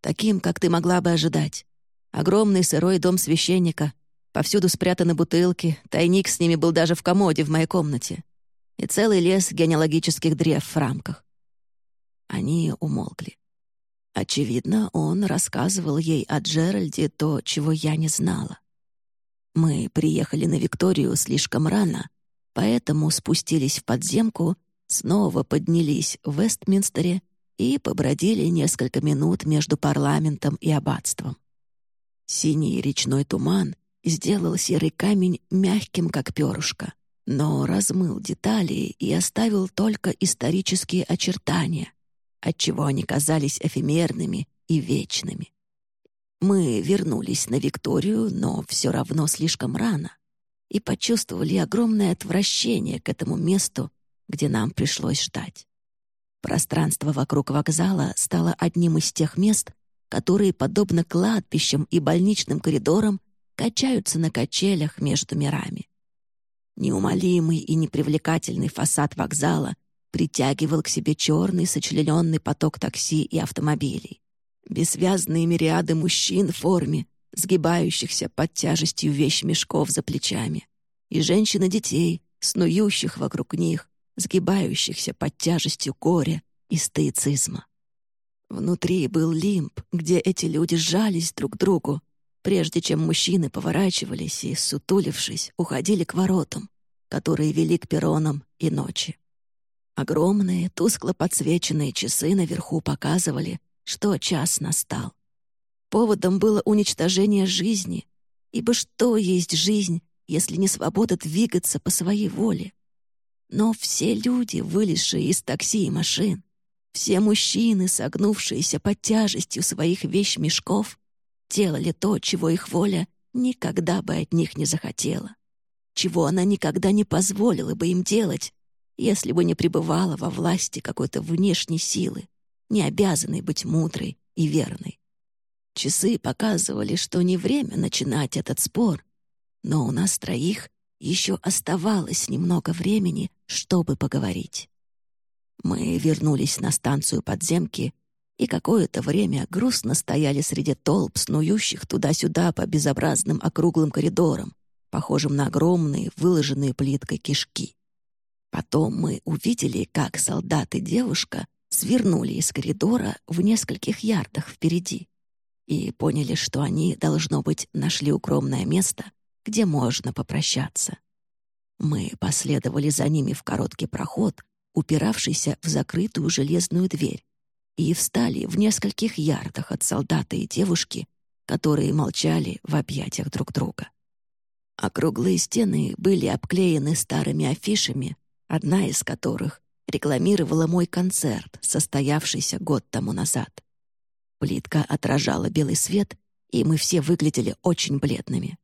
Таким, как ты могла бы ожидать. Огромный сырой дом священника, повсюду спрятаны бутылки, тайник с ними был даже в комоде в моей комнате. И целый лес генеалогических древ в рамках. Они умолкли. Очевидно, он рассказывал ей о Джеральде то, чего я не знала. Мы приехали на Викторию слишком рано, поэтому спустились в подземку снова поднялись в Вестминстере и побродили несколько минут между парламентом и аббатством. Синий речной туман сделал серый камень мягким, как перышко, но размыл детали и оставил только исторические очертания, отчего они казались эфемерными и вечными. Мы вернулись на Викторию, но все равно слишком рано, и почувствовали огромное отвращение к этому месту где нам пришлось ждать. Пространство вокруг вокзала стало одним из тех мест, которые, подобно кладбищам и больничным коридорам, качаются на качелях между мирами. Неумолимый и непривлекательный фасад вокзала притягивал к себе черный сочлененный поток такси и автомобилей. Бессвязные мириады мужчин в форме, сгибающихся под тяжестью вещмешков за плечами, и женщин и детей, снующих вокруг них, сгибающихся под тяжестью горя и стоицизма. Внутри был лимб, где эти люди сжались друг к другу, прежде чем мужчины поворачивались и, сутулившись, уходили к воротам, которые вели к перронам и ночи. Огромные, тускло подсвеченные часы наверху показывали, что час настал. Поводом было уничтожение жизни, ибо что есть жизнь, если не свобода двигаться по своей воле? Но все люди, вылезшие из такси и машин, все мужчины, согнувшиеся под тяжестью своих вещмешков, делали то, чего их воля никогда бы от них не захотела, чего она никогда не позволила бы им делать, если бы не пребывала во власти какой-то внешней силы, не обязанной быть мудрой и верной. Часы показывали, что не время начинать этот спор, но у нас троих еще оставалось немного времени, чтобы поговорить. Мы вернулись на станцию подземки и какое-то время грустно стояли среди толп, снующих туда-сюда по безобразным округлым коридорам, похожим на огромные, выложенные плиткой кишки. Потом мы увидели, как солдат и девушка свернули из коридора в нескольких ярдах впереди и поняли, что они, должно быть, нашли укромное место, где можно попрощаться. Мы последовали за ними в короткий проход, упиравшийся в закрытую железную дверь, и встали в нескольких ярдах от солдата и девушки, которые молчали в объятиях друг друга. Округлые стены были обклеены старыми афишами, одна из которых рекламировала мой концерт, состоявшийся год тому назад. Плитка отражала белый свет, и мы все выглядели очень бледными.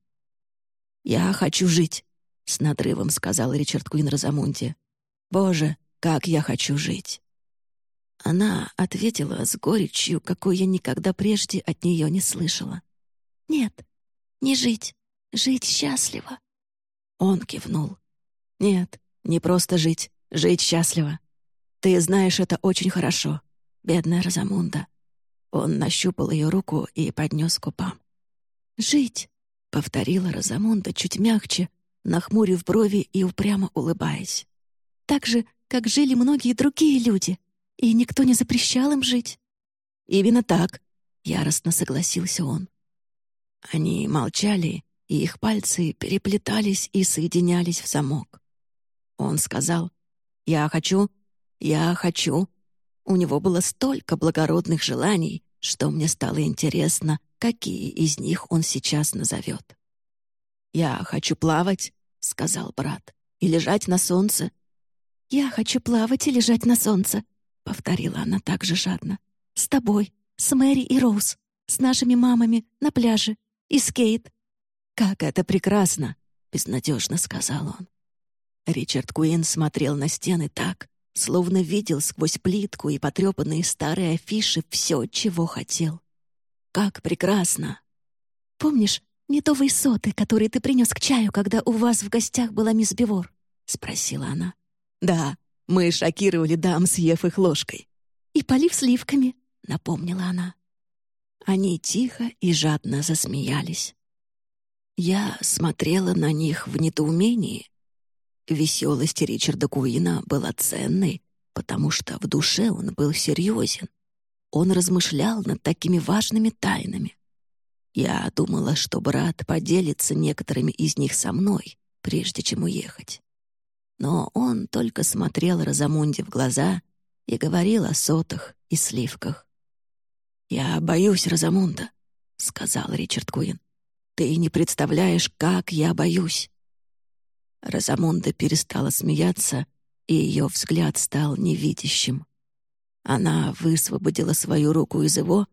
«Я хочу жить», — с надрывом сказал Ричард Куин Розамунде. «Боже, как я хочу жить!» Она ответила с горечью, какой я никогда прежде от нее не слышала. «Нет, не жить, жить счастливо». Он кивнул. «Нет, не просто жить, жить счастливо. Ты знаешь это очень хорошо, бедная Розамунда». Он нащупал ее руку и поднес к губам. «Жить», — повторила Розамунда чуть мягче, нахмурив брови и упрямо улыбаясь. «Так же, как жили многие другие люди, и никто не запрещал им жить. «Именно так», — яростно согласился он. Они молчали, и их пальцы переплетались и соединялись в замок. Он сказал «Я хочу, я хочу». У него было столько благородных желаний, что мне стало интересно, какие из них он сейчас назовет. «Я хочу плавать», — сказал брат, — «и лежать на солнце, «Я хочу плавать и лежать на солнце», — повторила она так же жадно. «С тобой, с Мэри и Роуз, с нашими мамами на пляже и с Кейт». «Как это прекрасно!» — безнадежно сказал он. Ричард Куин смотрел на стены так, словно видел сквозь плитку и потрепанные старые афиши все, чего хотел. «Как прекрасно!» «Помнишь медовые соты, которые ты принес к чаю, когда у вас в гостях была мисс Бивор?» — спросила она. «Да, мы шокировали дам, съев их ложкой». «И полив сливками», — напомнила она. Они тихо и жадно засмеялись. Я смотрела на них в недоумении. Веселость Ричарда Куина была ценной, потому что в душе он был серьезен. Он размышлял над такими важными тайнами. Я думала, что брат поделится некоторыми из них со мной, прежде чем уехать но он только смотрел Розамунде в глаза и говорил о сотах и сливках. «Я боюсь, Розамунда», — сказал Ричард Куин. «Ты не представляешь, как я боюсь». Розамунда перестала смеяться, и ее взгляд стал невидящим. Она высвободила свою руку из его,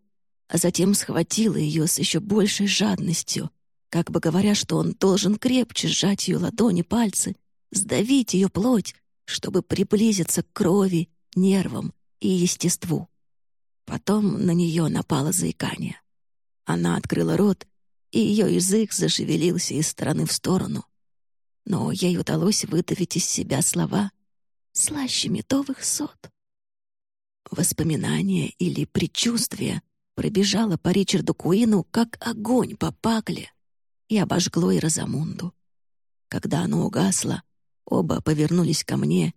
а затем схватила ее с еще большей жадностью, как бы говоря, что он должен крепче сжать ее ладони, пальцы сдавить ее плоть, чтобы приблизиться к крови, нервам и естеству. Потом на нее напало заикание. Она открыла рот, и ее язык зашевелился из стороны в сторону. Но ей удалось выдавить из себя слова «слаще медовых сот». Воспоминание или предчувствие пробежало по Ричарду Куину, как огонь по пакле, и обожгло и Розамунду. Когда оно угасло, Оба повернулись ко мне,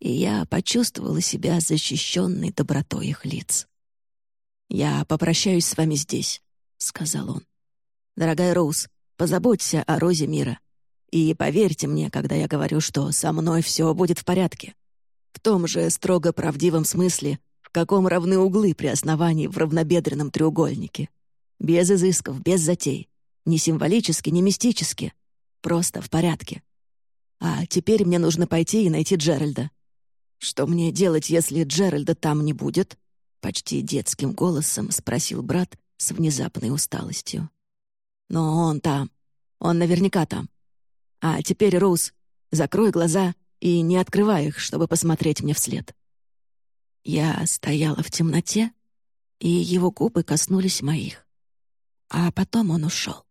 и я почувствовала себя защищенной добротой их лиц. «Я попрощаюсь с вами здесь», — сказал он. «Дорогая Роуз, позаботься о Розе мира. И поверьте мне, когда я говорю, что со мной все будет в порядке. В том же строго правдивом смысле, в каком равны углы при основании в равнобедренном треугольнике. Без изысков, без затей. Ни символически, ни мистически. Просто в порядке. А теперь мне нужно пойти и найти Джеральда. Что мне делать, если Джеральда там не будет? Почти детским голосом спросил брат с внезапной усталостью. Но он там. Он наверняка там. А теперь, Роуз, закрой глаза и не открывай их, чтобы посмотреть мне вслед. Я стояла в темноте, и его губы коснулись моих. А потом он ушел.